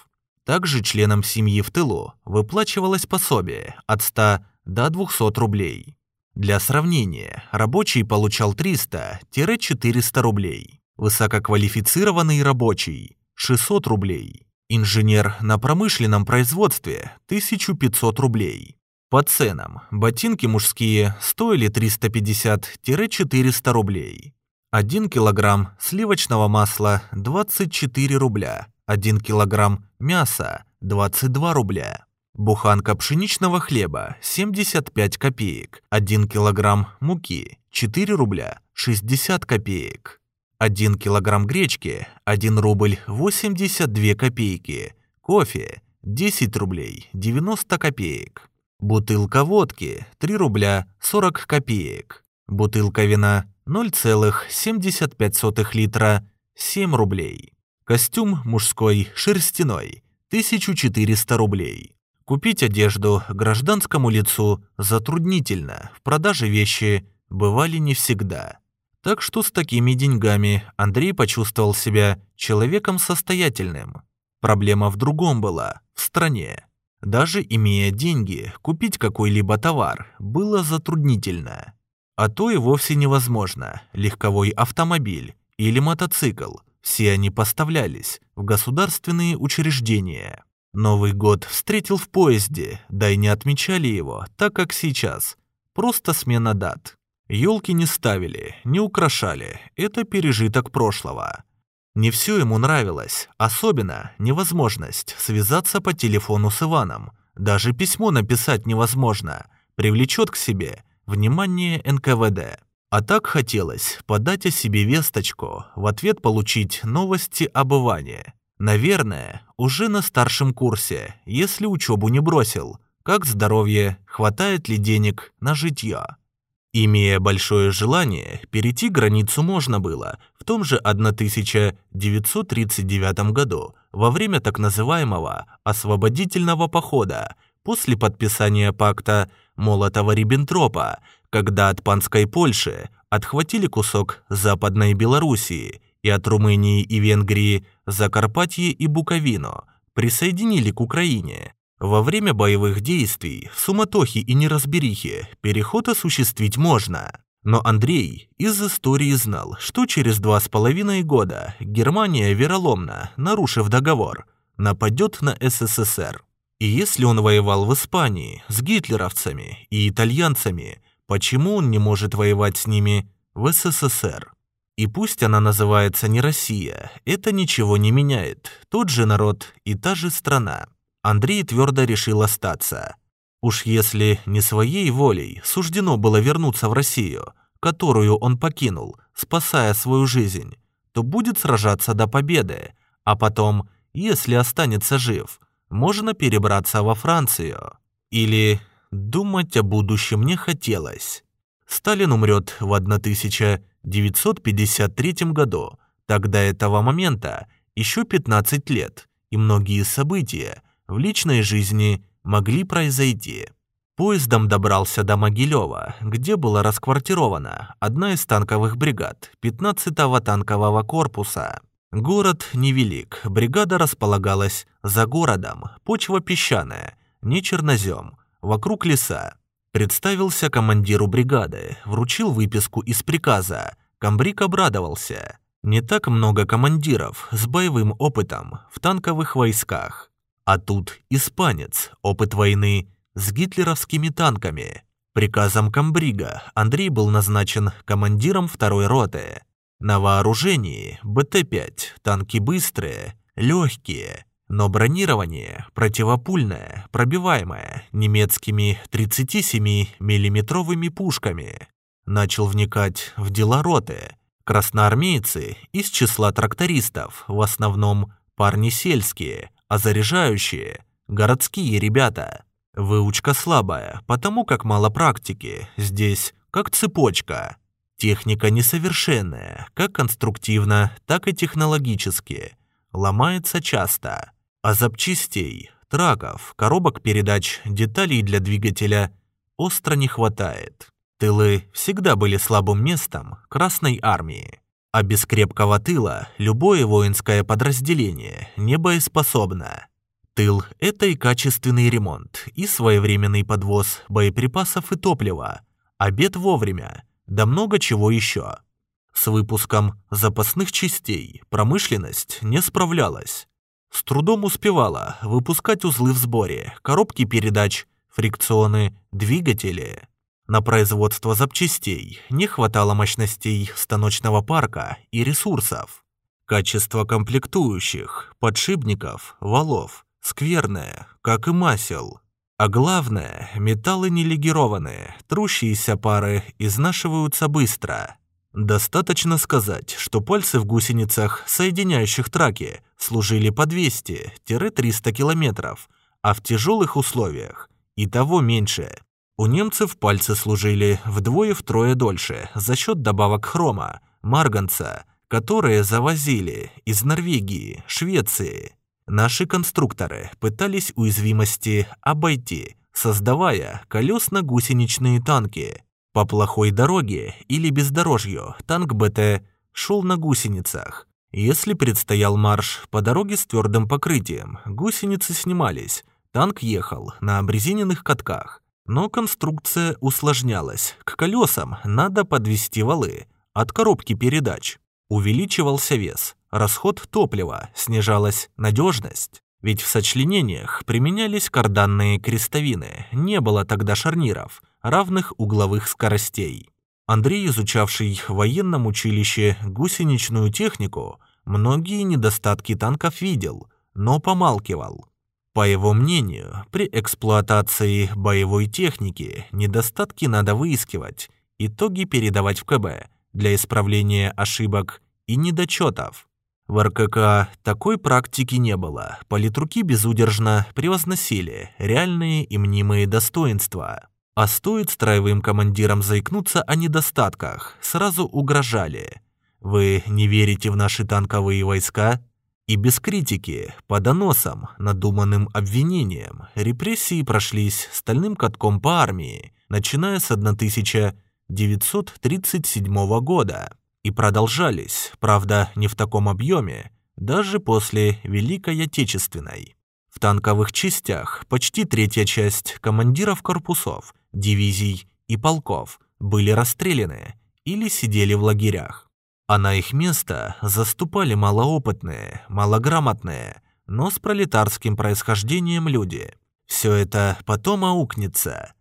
S1: Также членам семьи в тылу выплачивалось пособие от 100 до 200 рублей. Для сравнения, рабочий получал 300-400 рублей, высококвалифицированный рабочий – 600 рублей, инженер на промышленном производстве – 1500 рублей, по ценам, ботинки мужские стоили 350-400 рублей. 1 килограмм сливочного масла 24 рубля, 1 килограмм мяса 22 рубля. Буханка пшеничного хлеба 75 копеек, 1 килограмм муки 4 рубля 60 копеек. 1 килограмм гречки 1 рубль 82 копейки, кофе 10 рублей 90 копеек. Бутылка водки 3 рубля 40 копеек. Бутылка вина 0,75 литра 7 рублей. Костюм мужской шерстяной 1400 рублей. Купить одежду гражданскому лицу затруднительно, в продаже вещи бывали не всегда. Так что с такими деньгами Андрей почувствовал себя человеком состоятельным. Проблема в другом была, в стране. Даже имея деньги, купить какой-либо товар было затруднительно. А то и вовсе невозможно. Легковой автомобиль или мотоцикл, все они поставлялись в государственные учреждения. Новый год встретил в поезде, да и не отмечали его, так как сейчас. Просто смена дат. Елки не ставили, не украшали, это пережиток прошлого. Не все ему нравилось, особенно невозможность связаться по телефону с Иваном. Даже письмо написать невозможно, привлечет к себе внимание НКВД. А так хотелось подать о себе весточку, в ответ получить новости об Иване. Наверное, уже на старшем курсе, если учебу не бросил. Как здоровье, хватает ли денег на житье. Имея большое желание, перейти границу можно было в том же 1939 году, во время так называемого «освободительного похода», после подписания пакта Молотова-Риббентропа, когда от панской Польши отхватили кусок Западной Белоруссии и от Румынии и Венгрии Закарпатье и Буковину, присоединили к Украине. Во время боевых действий, в суматохе и неразберихе переход осуществить можно. Но Андрей из истории знал, что через два с половиной года Германия вероломно, нарушив договор, нападет на СССР. И если он воевал в Испании с гитлеровцами и итальянцами, почему он не может воевать с ними в СССР? И пусть она называется не Россия, это ничего не меняет. Тот же народ и та же страна. Андрей твердо решил остаться. Уж если не своей волей суждено было вернуться в Россию, которую он покинул, спасая свою жизнь, то будет сражаться до победы, а потом, если останется жив, можно перебраться во Францию. Или думать о будущем не хотелось. Сталин умрет в 1953 году. Тогда этого момента еще 15 лет, и многие события в личной жизни могли произойти. Поездом добрался до Могилева, где была расквартирована одна из танковых бригад 15-го танкового корпуса. Город невелик, бригада располагалась за городом, почва песчаная, не чернозем, вокруг леса. Представился командиру бригады, вручил выписку из приказа. Камбрик обрадовался. Не так много командиров с боевым опытом в танковых войсках. А тут испанец, опыт войны с гитлеровскими танками. Приказом комбрига Андрей был назначен командиром второй роты. На вооружении БТ-5, танки быстрые, легкие, но бронирование противопульное, пробиваемое немецкими 37 миллиметровыми пушками. Начал вникать в дела роты. Красноармейцы из числа трактористов, в основном парни сельские, а заряжающие – городские ребята. Выучка слабая, потому как мало практики, здесь как цепочка – Техника несовершенная, как конструктивно, так и технологически. Ломается часто. А запчастей, траков, коробок передач, деталей для двигателя остро не хватает. Тылы всегда были слабым местом Красной Армии. А без крепкого тыла любое воинское подразделение не боеспособно. Тыл – это и качественный ремонт, и своевременный подвоз боеприпасов и топлива. Обед вовремя – да много чего еще. С выпуском запасных частей промышленность не справлялась. С трудом успевала выпускать узлы в сборе, коробки передач, фрикционы, двигатели. На производство запчастей не хватало мощностей станочного парка и ресурсов. Качество комплектующих, подшипников, валов скверное, как и масел. А главное, металлы не легированные, трущиеся пары изнашиваются быстро. Достаточно сказать, что пальцы в гусеницах, соединяющих траки, служили по 200-300 километров, а в тяжелых условиях и того меньше. У немцев пальцы служили вдвое-втрое дольше за счет добавок хрома, марганца, которые завозили из Норвегии, Швеции. Наши конструкторы пытались уязвимости обойти, создавая колесно-гусеничные танки. По плохой дороге или бездорожью танк БТ шел на гусеницах. Если предстоял марш по дороге с твердым покрытием, гусеницы снимались, танк ехал на обрезиненных катках. Но конструкция усложнялась. К колесам надо подвести валы от коробки передач. Увеличивался вес, расход топлива, снижалась надежность. Ведь в сочленениях применялись карданные крестовины, не было тогда шарниров, равных угловых скоростей. Андрей, изучавший в военном училище гусеничную технику, многие недостатки танков видел, но помалкивал. По его мнению, при эксплуатации боевой техники недостатки надо выискивать, итоги передавать в КБ для исправления ошибок и недочетов. В РКК такой практики не было. Политруки безудержно превозносили реальные и мнимые достоинства. А стоит строевым командирам заикнуться о недостатках, сразу угрожали. Вы не верите в наши танковые войска? И без критики, по доносам, надуманным обвинениям, репрессии прошлись стальным катком по армии, начиная с 1937 года и продолжались, правда, не в таком объеме, даже после Великой Отечественной. В танковых частях почти третья часть командиров корпусов, дивизий и полков были расстреляны или сидели в лагерях. А на их место заступали малоопытные, малограмотные, но с пролетарским происхождением люди. Все это потом аукнется.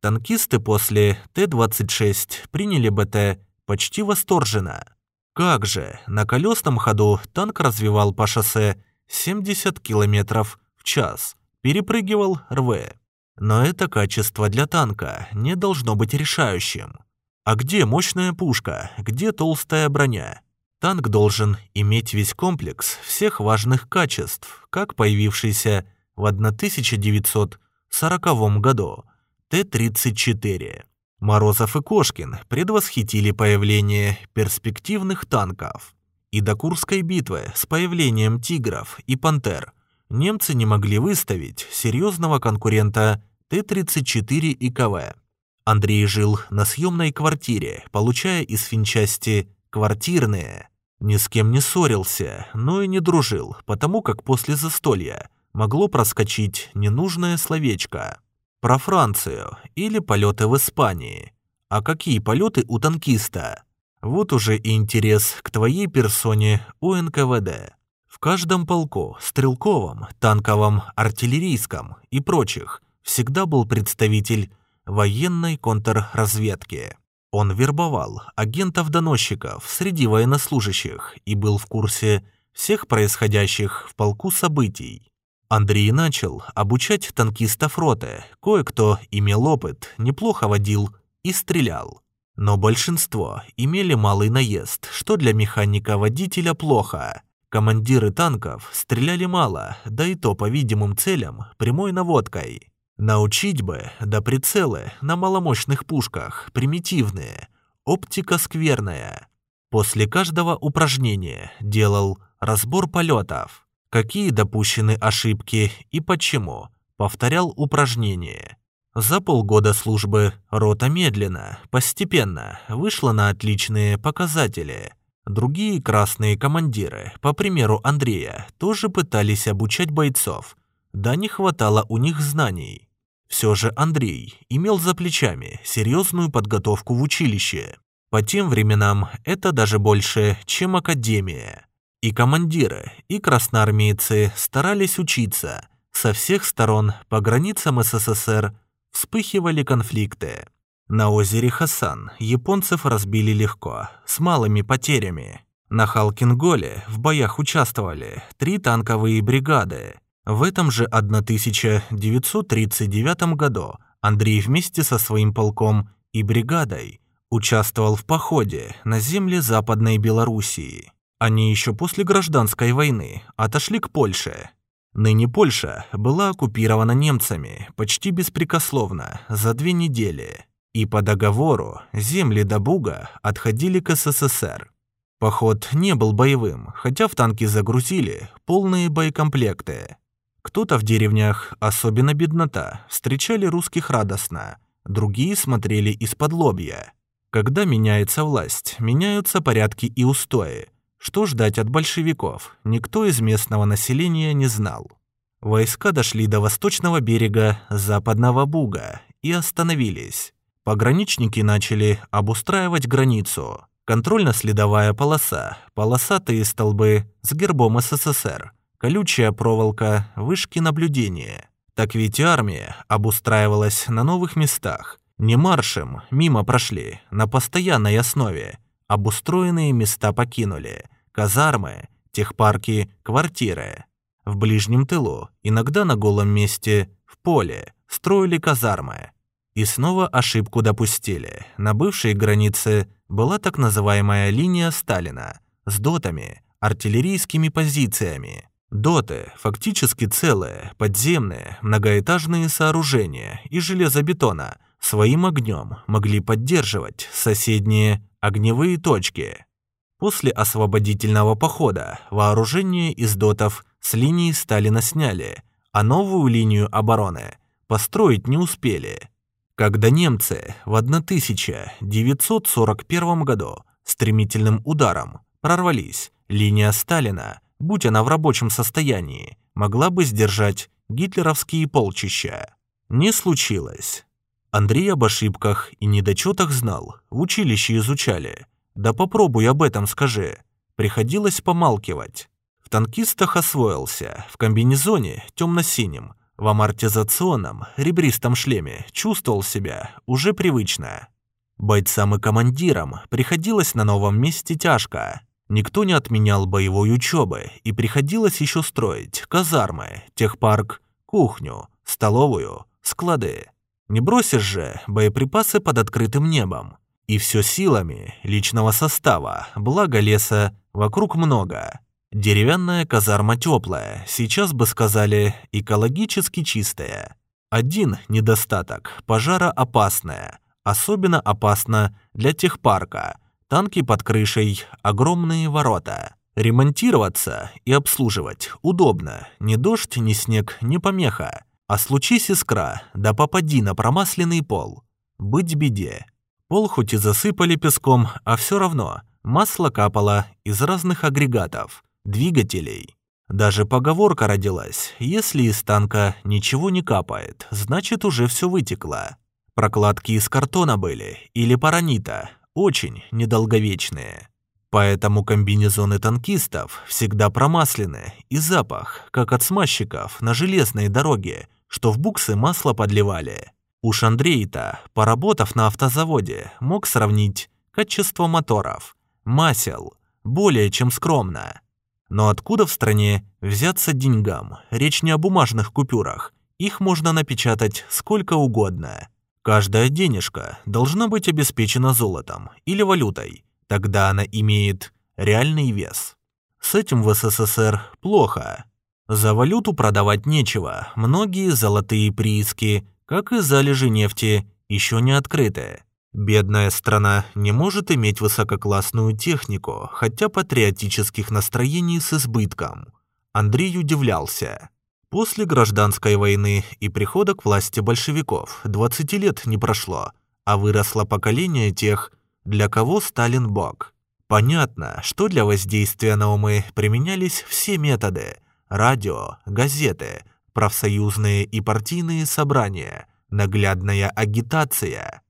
S1: Танкисты после Т-26 приняли БТ почти восторженно. Как же, на колесном ходу танк развивал по шоссе 70 км в час, перепрыгивал РВ. Но это качество для танка не должно быть решающим. А где мощная пушка, где толстая броня? Танк должен иметь весь комплекс всех важных качеств, как появившийся в 1940 году Т-34. Морозов и Кошкин предвосхитили появление перспективных танков. И до Курской битвы с появлением «Тигров» и «Пантер» немцы не могли выставить серьезного конкурента Т-34 и КВ. Андрей жил на съемной квартире, получая из финчасти «квартирные». Ни с кем не ссорился, но и не дружил, потому как после застолья могло проскочить ненужное словечко про Францию или полеты в Испании. А какие полеты у танкиста? Вот уже и интерес к твоей персоне у НКВД. В каждом полку, стрелковом, танковом, артиллерийском и прочих всегда был представитель военной контрразведки. Он вербовал агентов-доносчиков среди военнослужащих и был в курсе всех происходящих в полку событий. Андрей начал обучать танкистов роты. Кое-кто имел опыт, неплохо водил и стрелял. Но большинство имели малый наезд, что для механика-водителя плохо. Командиры танков стреляли мало, да и то по видимым целям прямой наводкой. Научить бы, да прицелы на маломощных пушках, примитивные, оптика скверная. После каждого упражнения делал разбор полетов какие допущены ошибки и почему, повторял упражнение. За полгода службы рота медленно, постепенно вышла на отличные показатели. Другие красные командиры, по примеру Андрея, тоже пытались обучать бойцов. Да не хватало у них знаний. Все же Андрей имел за плечами серьезную подготовку в училище. По тем временам это даже больше, чем академия. И командиры, и красноармейцы старались учиться. Со всех сторон по границам СССР вспыхивали конфликты. На озере Хасан японцев разбили легко, с малыми потерями. На Халкинголе в боях участвовали три танковые бригады. В этом же 1939 году Андрей вместе со своим полком и бригадой участвовал в походе на земли Западной Белоруссии. Они еще после гражданской войны отошли к Польше. Ныне Польша была оккупирована немцами почти беспрекословно за две недели, и по договору земли Добуга отходили к СССР. Поход не был боевым, хотя в танки загрузили полные боекомплекты. Кто-то в деревнях, особенно беднота, встречали русских радостно, другие смотрели из-под лобья. Когда меняется власть, меняются порядки и устои, что ждать от большевиков, никто из местного населения не знал. Войска дошли до восточного берега Западного Буга и остановились. Пограничники начали обустраивать границу. Контрольно-следовая полоса, полосатые столбы с гербом СССР, колючая проволока, вышки наблюдения. Так ведь армия обустраивалась на новых местах. Не маршем, мимо прошли, на постоянной основе. Обустроенные места покинули, казармы техпарки, квартиры. В ближнем тылу, иногда на голом месте, в поле, строили казармы. И снова ошибку допустили. На бывшей границе была так называемая линия Сталина с дотами, артиллерийскими позициями. Доты – фактически целые, подземные, многоэтажные сооружения из железобетона своим огнем могли поддерживать соседние огневые точки. После освободительного похода вооружение из дотов с линии Сталина сняли, а новую линию обороны построить не успели. Когда немцы в 1941 году стремительным ударом прорвались, линия Сталина будь она в рабочем состоянии, могла бы сдержать гитлеровские полчища. Не случилось. Андрей об ошибках и недочетах знал, в училище изучали. Да попробуй об этом скажи. Приходилось помалкивать. В танкистах освоился, в комбинезоне темно-синем, в амортизационном ребристом шлеме чувствовал себя уже привычно. Бойцам и командирам приходилось на новом месте тяжко. Никто не отменял боевой учебы, и приходилось еще строить казармы, техпарк, кухню, столовую, склады. Не бросишь же боеприпасы под открытым небом. И все силами личного состава, благо леса вокруг много. Деревянная казарма теплая, сейчас бы сказали, экологически чистая. Один недостаток – пожароопасная. Особенно опасно для техпарка, Танки под крышей, огромные ворота. Ремонтироваться и обслуживать удобно. Ни дождь, ни снег, ни помеха. А случись искра, да попади на промасленный пол. Быть беде. Пол хоть и засыпали песком, а все равно масло капало из разных агрегатов, двигателей. Даже поговорка родилась, если из танка ничего не капает, значит уже все вытекло. Прокладки из картона были или паранита, очень недолговечные. Поэтому комбинезоны танкистов всегда промаслены, и запах, как от смазчиков на железной дороге, что в буксы масло подливали. Уж Андрей-то, поработав на автозаводе, мог сравнить качество моторов, масел, более чем скромно. Но откуда в стране взяться деньгам? Речь не о бумажных купюрах. Их можно напечатать сколько угодно. Каждая денежка должна быть обеспечена золотом или валютой, тогда она имеет реальный вес. С этим в СССР плохо. За валюту продавать нечего, многие золотые прииски, как и залежи нефти, еще не открыты. Бедная страна не может иметь высококлассную технику, хотя патриотических настроений с избытком. Андрей удивлялся. После гражданской войны и прихода к власти большевиков 20 лет не прошло, а выросло поколение тех, для кого Сталин бог. Понятно, что для воздействия на умы применялись все методы – радио, газеты, профсоюзные и партийные собрания, наглядная агитация.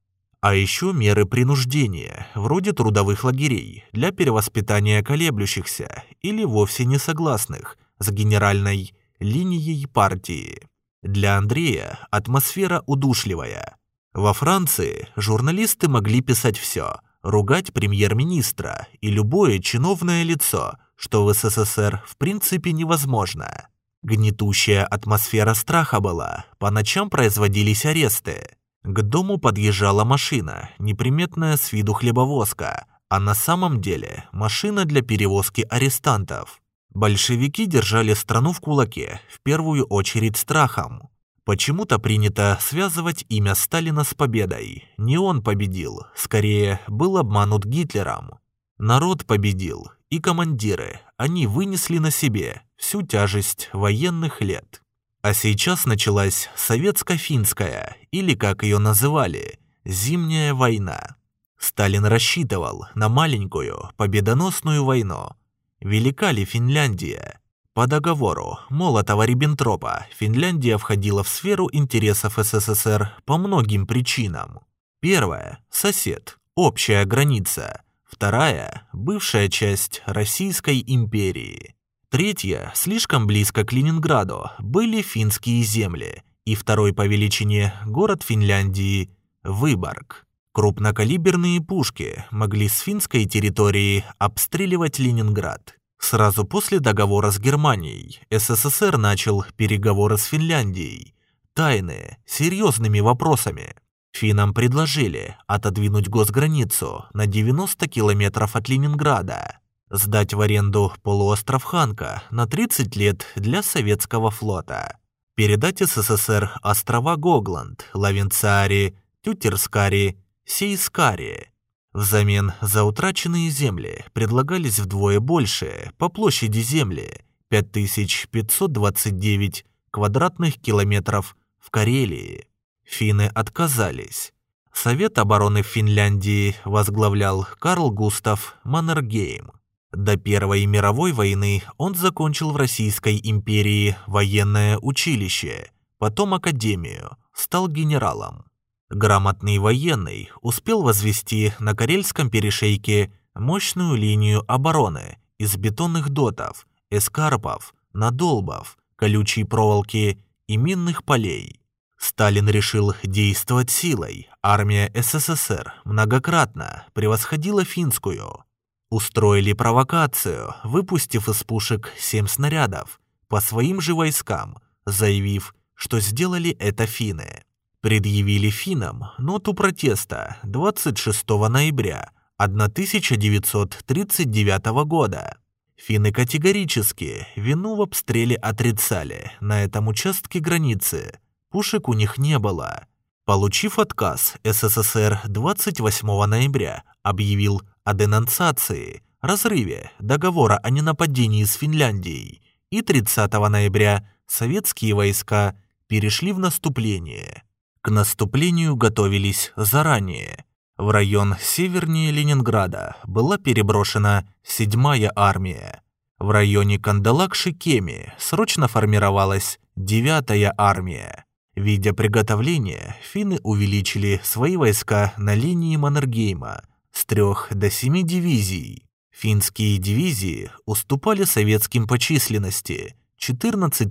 S1: А еще меры принуждения, вроде трудовых лагерей, для перевоспитания колеблющихся или вовсе не согласных с генеральной линией партии. Для Андрея атмосфера удушливая. Во Франции журналисты могли писать все, ругать премьер-министра и любое чиновное лицо, что в СССР в принципе невозможно. Гнетущая атмосфера страха была, по ночам производились аресты. К дому подъезжала машина, неприметная с виду хлебовозка, а на самом деле машина для перевозки арестантов. Большевики держали страну в кулаке, в первую очередь страхом. Почему-то принято связывать имя Сталина с победой. Не он победил, скорее был обманут Гитлером. Народ победил, и командиры, они вынесли на себе всю тяжесть военных лет. А сейчас началась советско-финская, или как ее называли, зимняя война. Сталин рассчитывал на маленькую победоносную войну, Велика ли Финляндия? По договору Молотова-Риббентропа Финляндия входила в сферу интересов СССР по многим причинам. Первая – сосед, общая граница. Вторая – бывшая часть Российской империи. Третья – слишком близко к Ленинграду были финские земли. И второй по величине город Финляндии – Выборг. Крупнокалиберные пушки могли с финской территории обстреливать Ленинград. Сразу после договора с Германией СССР начал переговоры с Финляндией. Тайные, серьезными вопросами. Финам предложили отодвинуть госграницу на 90 километров от Ленинграда, сдать в аренду полуостров Ханка на 30 лет для советского флота, передать СССР острова Гогланд, Лавенцари, Тютерскари, Сейскари. Взамен за утраченные земли предлагались вдвое больше по площади земли 5529 квадратных километров в Карелии. Финны отказались. Совет обороны Финляндии возглавлял Карл Густав Маннергейм. До Первой мировой войны он закончил в Российской империи военное училище, потом академию, стал генералом. Грамотный военный успел возвести на Карельском перешейке мощную линию обороны из бетонных дотов, эскарпов, надолбов, колючей проволоки и минных полей. Сталин решил действовать силой. Армия СССР многократно превосходила финскую. Устроили провокацию, выпустив из пушек семь снарядов по своим же войскам, заявив, что сделали это финны. Предъявили финнам ноту протеста 26 ноября 1939 года. Финны категорически вину в обстреле отрицали на этом участке границы – Пушек у них не было. Получив отказ, СССР 28 ноября объявил о денонсации, разрыве договора о ненападении с Финляндией, и 30 ноября советские войска перешли в наступление. К наступлению готовились заранее. В район севернее Ленинграда была переброшена 7-я армия. В районе Кандалакши-Кеми срочно формировалась 9-я армия. Видя приготовление, финны увеличили свои войска на линии Маннергейма с трех до семи дивизий. Финские дивизии уступали советским по численности 14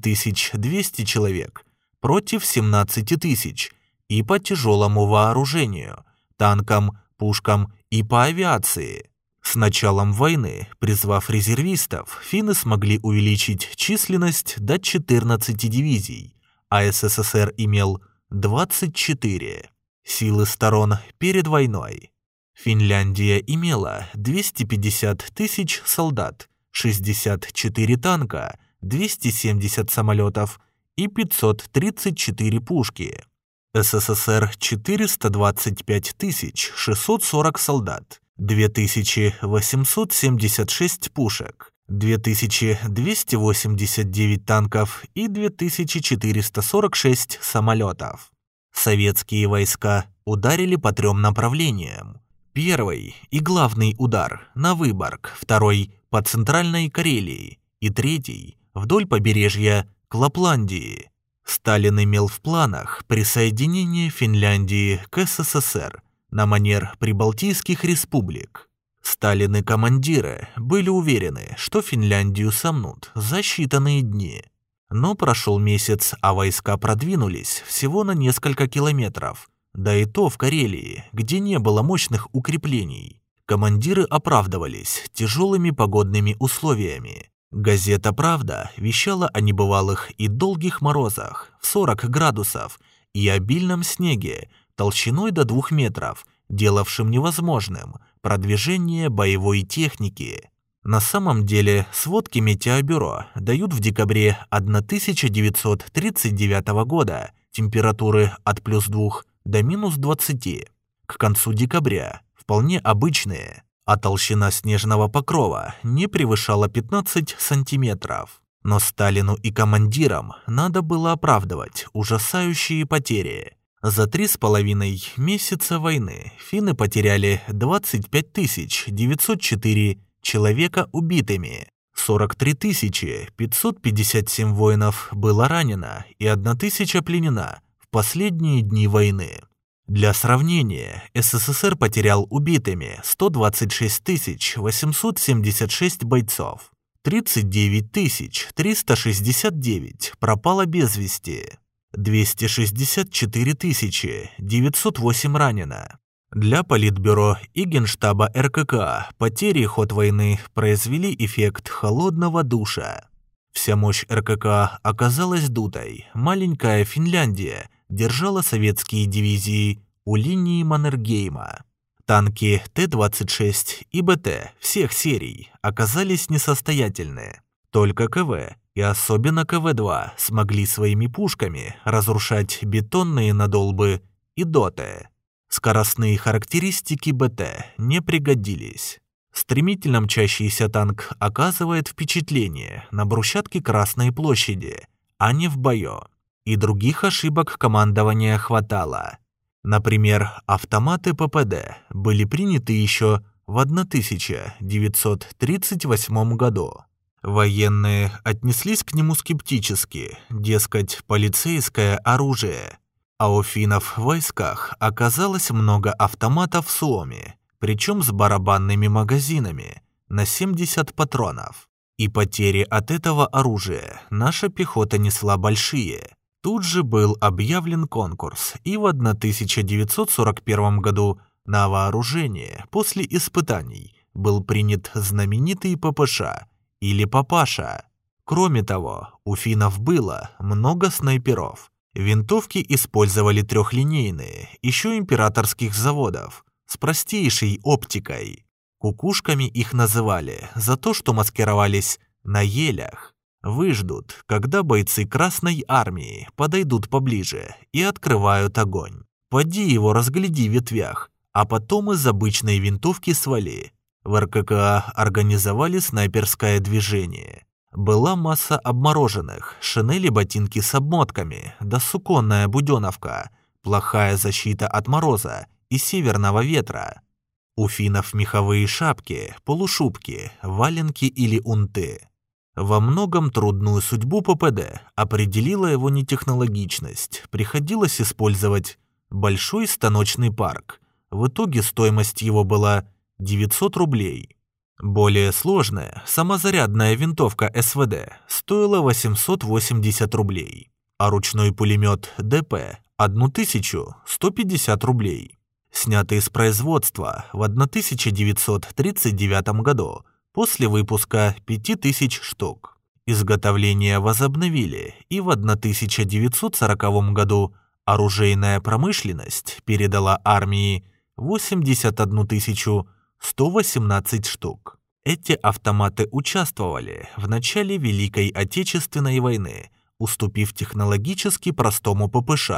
S1: 200 человек против 17 тысяч и по тяжелому вооружению, танкам, пушкам и по авиации. С началом войны, призвав резервистов, финны смогли увеличить численность до 14 дивизий, а СССР имел 24 силы сторон перед войной. Финляндия имела 250 тысяч солдат, 64 танка, 270 самолетов и 534 пушки. СССР 425 тысяч 640 солдат, 2876 пушек, 2289 танков и 2446 самолетов. Советские войска ударили по трем направлениям. Первый и главный удар на Выборг, второй по Центральной Карелии и третий вдоль побережья к. Сталин имел в планах присоединение Финляндии к СССР на манер прибалтийских республик. Сталин и командиры были уверены, что Финляндию сомнут за считанные дни. Но прошел месяц, а войска продвинулись всего на несколько километров, да и то в Карелии, где не было мощных укреплений. Командиры оправдывались тяжелыми погодными условиями. Газета «Правда» вещала о небывалых и долгих морозах в 40 градусов и обильном снеге толщиной до двух метров, делавшим невозможным – продвижение боевой техники. На самом деле сводки Метеобюро дают в декабре 1939 года температуры от плюс 2 до минус 20. К концу декабря вполне обычные, а толщина снежного покрова не превышала 15 сантиметров. Но Сталину и командирам надо было оправдывать ужасающие потери. За три с половиной месяца войны финны потеряли 25 904 человека убитыми, 43 557 воинов было ранено и 1 тысяча пленена в последние дни войны. Для сравнения, СССР потерял убитыми 126 876 бойцов, 39 369 пропало без вести. 264 908 ранено. Для Политбюро и Генштаба РКК потери ход войны произвели эффект холодного душа. Вся мощь РКК оказалась дутой. Маленькая Финляндия держала советские дивизии у линии Маннергейма. Танки Т-26 и БТ всех серий оказались несостоятельны. Только КВ и особенно КВ-2 смогли своими пушками разрушать бетонные надолбы и доты. Скоростные характеристики БТ не пригодились. Стремительно мчащийся танк оказывает впечатление на брусчатке Красной площади, а не в бою. И других ошибок командования хватало. Например, автоматы ППД были приняты еще в 1938 году. Военные отнеслись к нему скептически, дескать, полицейское оружие. А у финнов в войсках оказалось много автоматов Суоми, причем с барабанными магазинами на 70 патронов. И потери от этого оружия наша пехота несла большие. Тут же был объявлен конкурс, и в 1941 году на вооружение после испытаний был принят знаменитый ППШ или Папаша. Кроме того, у финнов было много снайперов. Винтовки использовали трехлинейные, еще императорских заводов, с простейшей оптикой. Кукушками их называли за то, что маскировались на елях. Выждут, когда бойцы Красной Армии подойдут поближе и открывают огонь. Поди его разгляди в ветвях, а потом из обычной винтовки свали. В РКК организовали снайперское движение. Была масса обмороженных, шинели ботинки с обмотками, да суконная буденовка, плохая защита от мороза и северного ветра. У финнов меховые шапки, полушубки, валенки или унты. Во многом трудную судьбу ППД определила его нетехнологичность. Приходилось использовать большой станочный парк. В итоге стоимость его была 900 рублей. Более сложная, самозарядная винтовка СВД стоила 880 рублей, а ручной пулемет ДП – 1150 рублей. Снятый из производства в 1939 году – после выпуска 5000 штук. Изготовление возобновили, и в 1940 году оружейная промышленность передала армии 81 118 штук. Эти автоматы участвовали в начале Великой Отечественной войны, уступив технологически простому ППШ,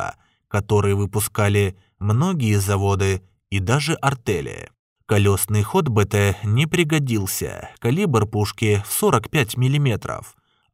S1: который выпускали многие заводы и даже артели. Колесный ход БТ не пригодился, калибр пушки в 45 мм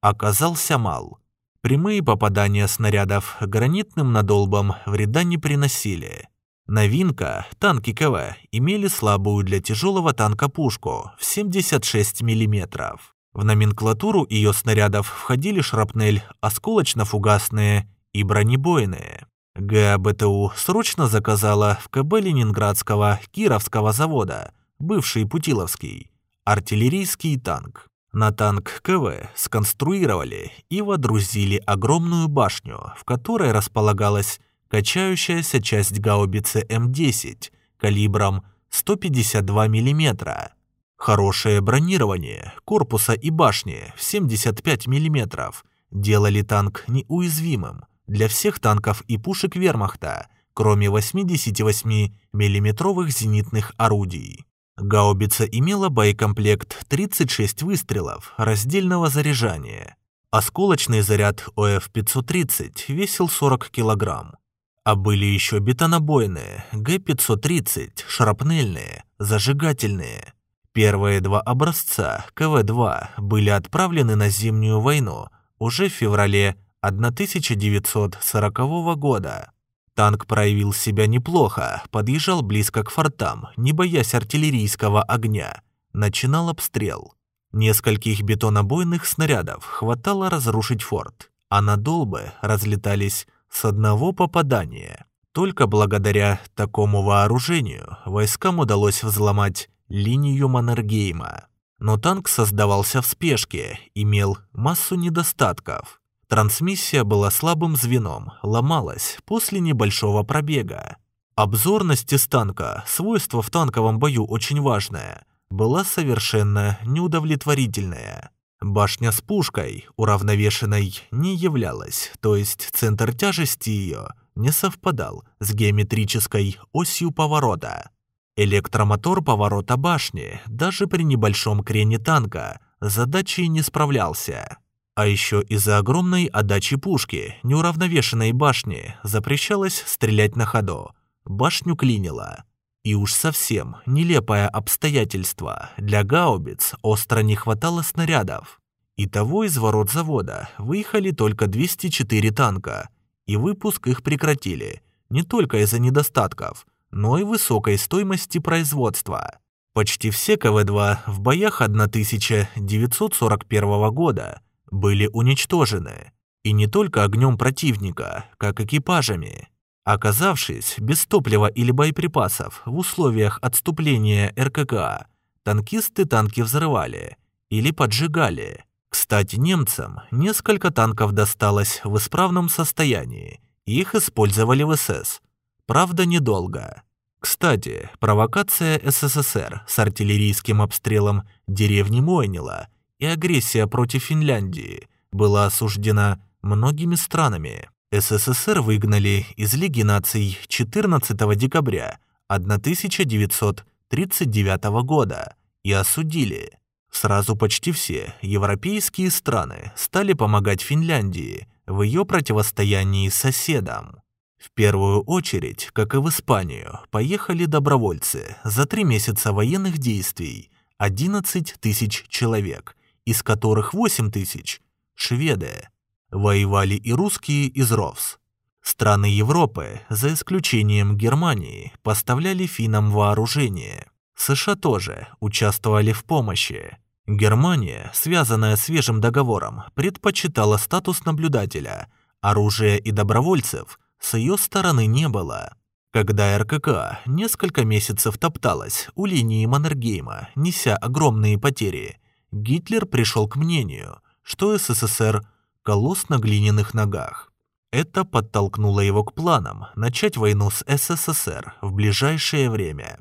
S1: оказался мал. Прямые попадания снарядов гранитным надолбом вреда не приносили. Новинка, танки КВ, имели слабую для тяжелого танка пушку в 76 мм. В номенклатуру ее снарядов входили шрапнель, осколочно-фугасные и бронебойные. ГАБТУ срочно заказала в КБ Ленинградского Кировского завода, бывший Путиловский, артиллерийский танк. На танк КВ сконструировали и водрузили огромную башню, в которой располагалась качающаяся часть гаубицы М10 калибром 152 мм. Хорошее бронирование корпуса и башни в 75 мм делали танк неуязвимым для всех танков и пушек вермахта, кроме 88 миллиметровых зенитных орудий. Гаубица имела боекомплект 36 выстрелов раздельного заряжания. Осколочный заряд ОФ-530 весил 40 килограмм. А были еще бетонобойные, Г-530, шрапнельные, зажигательные. Первые два образца КВ-2 были отправлены на Зимнюю войну уже в феврале 1940 года. Танк проявил себя неплохо, подъезжал близко к фортам, не боясь артиллерийского огня. Начинал обстрел. Нескольких бетонобойных снарядов хватало разрушить форт, а надолбы разлетались с одного попадания. Только благодаря такому вооружению войскам удалось взломать линию Маннергейма. Но танк создавался в спешке, имел массу недостатков. Трансмиссия была слабым звеном, ломалась после небольшого пробега. Обзорность из танка, свойство в танковом бою очень важное, была совершенно неудовлетворительная. Башня с пушкой, уравновешенной, не являлась, то есть центр тяжести ее не совпадал с геометрической осью поворота. Электромотор поворота башни даже при небольшом крене танка задачей не справлялся. А еще из-за огромной отдачи пушки, неуравновешенной башни, запрещалось стрелять на ходу. Башню клинило. И уж совсем нелепое обстоятельство. Для гаубиц остро не хватало снарядов. Итого из ворот завода выехали только 204 танка, и выпуск их прекратили, не только из-за недостатков, но и высокой стоимости производства. Почти все КВ-2 в боях 1941 года были уничтожены, и не только огнем противника, как экипажами. Оказавшись без топлива или боеприпасов в условиях отступления РККА, танкисты танки взрывали или поджигали. Кстати, немцам несколько танков досталось в исправном состоянии, их использовали в СС. Правда, недолго. Кстати, провокация СССР с артиллерийским обстрелом деревни Мойнила и агрессия против Финляндии была осуждена многими странами. СССР выгнали из Лиги наций 14 декабря 1939 года и осудили. Сразу почти все европейские страны стали помогать Финляндии в ее противостоянии с соседом. В первую очередь, как и в Испанию, поехали добровольцы за три месяца военных действий, 11 тысяч человек, из которых 8 тысяч – шведы. Воевали и русские из РОВС. Страны Европы, за исключением Германии, поставляли финнам вооружение. США тоже участвовали в помощи. Германия, связанная свежим договором, предпочитала статус наблюдателя. Оружия и добровольцев с ее стороны не было. Когда РКК несколько месяцев топталась у линии Маннергейма, неся огромные потери, Гитлер пришел к мнению, что СССР – колосс на глиняных ногах. Это подтолкнуло его к планам начать войну с СССР в ближайшее время.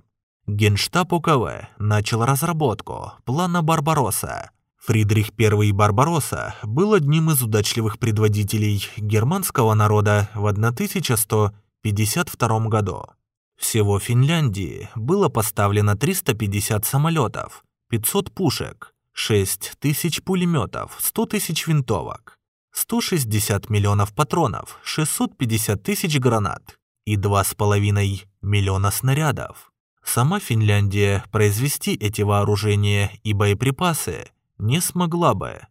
S1: Генштаб УКВ начал разработку плана Барбаросса. Фридрих I Барбаросса был одним из удачливых предводителей германского народа в 1152 году. Всего в Финляндии было поставлено 350 самолетов, 500 пушек, 6 тысяч пулеметов, 100 тысяч винтовок. 160 миллионов патронов, 650 тысяч гранат и 2,5 миллиона снарядов. Сама Финляндия произвести эти вооружения и боеприпасы не смогла бы.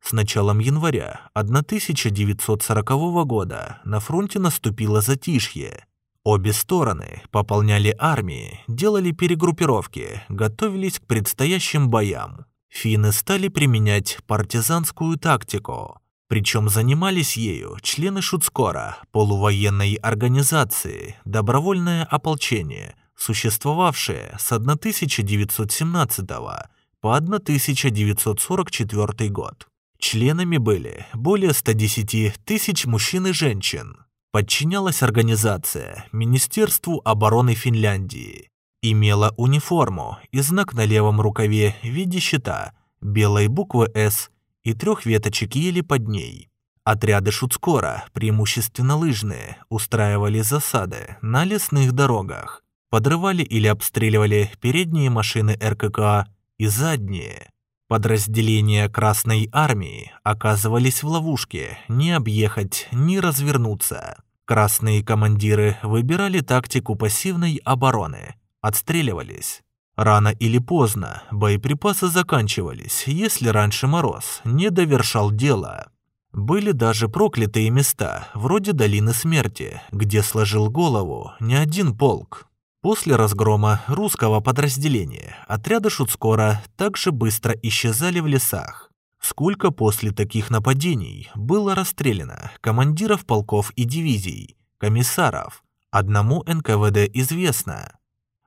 S1: С началом января 1940 года на фронте наступило затишье. Обе стороны пополняли армии, делали перегруппировки, готовились к предстоящим боям. Финны стали применять партизанскую тактику. Причем занимались ею члены Шуцкора, полувоенной организации «Добровольное ополчение», существовавшее с 1917 по 1944 год. Членами были более 110 тысяч мужчин и женщин. Подчинялась организация Министерству обороны Финляндии. Имела униформу и знак на левом рукаве в виде щита, белой буквы «С» и трех веточек ели под ней. Отряды Шуцкора, преимущественно лыжные, устраивали засады на лесных дорогах, подрывали или обстреливали передние машины РКК и задние. Подразделения Красной Армии оказывались в ловушке ни объехать, ни развернуться. Красные командиры выбирали тактику пассивной обороны, отстреливались. Рано или поздно боеприпасы заканчивались, если раньше Мороз не довершал дело. Были даже проклятые места, вроде Долины Смерти, где сложил голову не один полк. После разгрома русского подразделения отряды Шуцкора также быстро исчезали в лесах. Сколько после таких нападений было расстреляно командиров полков и дивизий, комиссаров, одному НКВД известно –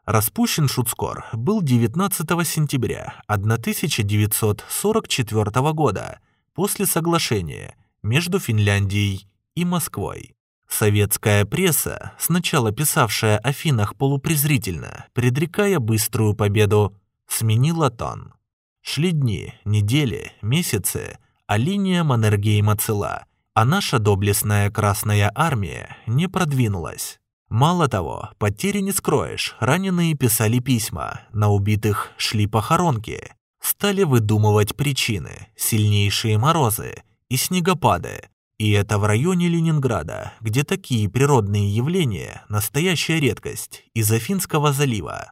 S1: Распущен Шуцкор был 19 сентября 1944 года после соглашения между Финляндией и Москвой. Советская пресса, сначала писавшая о финнах полупрезрительно, предрекая быструю победу, сменила тон. Шли дни, недели, месяцы, а линия Маннергейма цела, а наша доблестная Красная Армия не продвинулась. Мало того, потери не скроешь, раненые писали письма, на убитых шли похоронки. Стали выдумывать причины, сильнейшие морозы и снегопады. И это в районе Ленинграда, где такие природные явления – настоящая редкость, из-за Финского залива.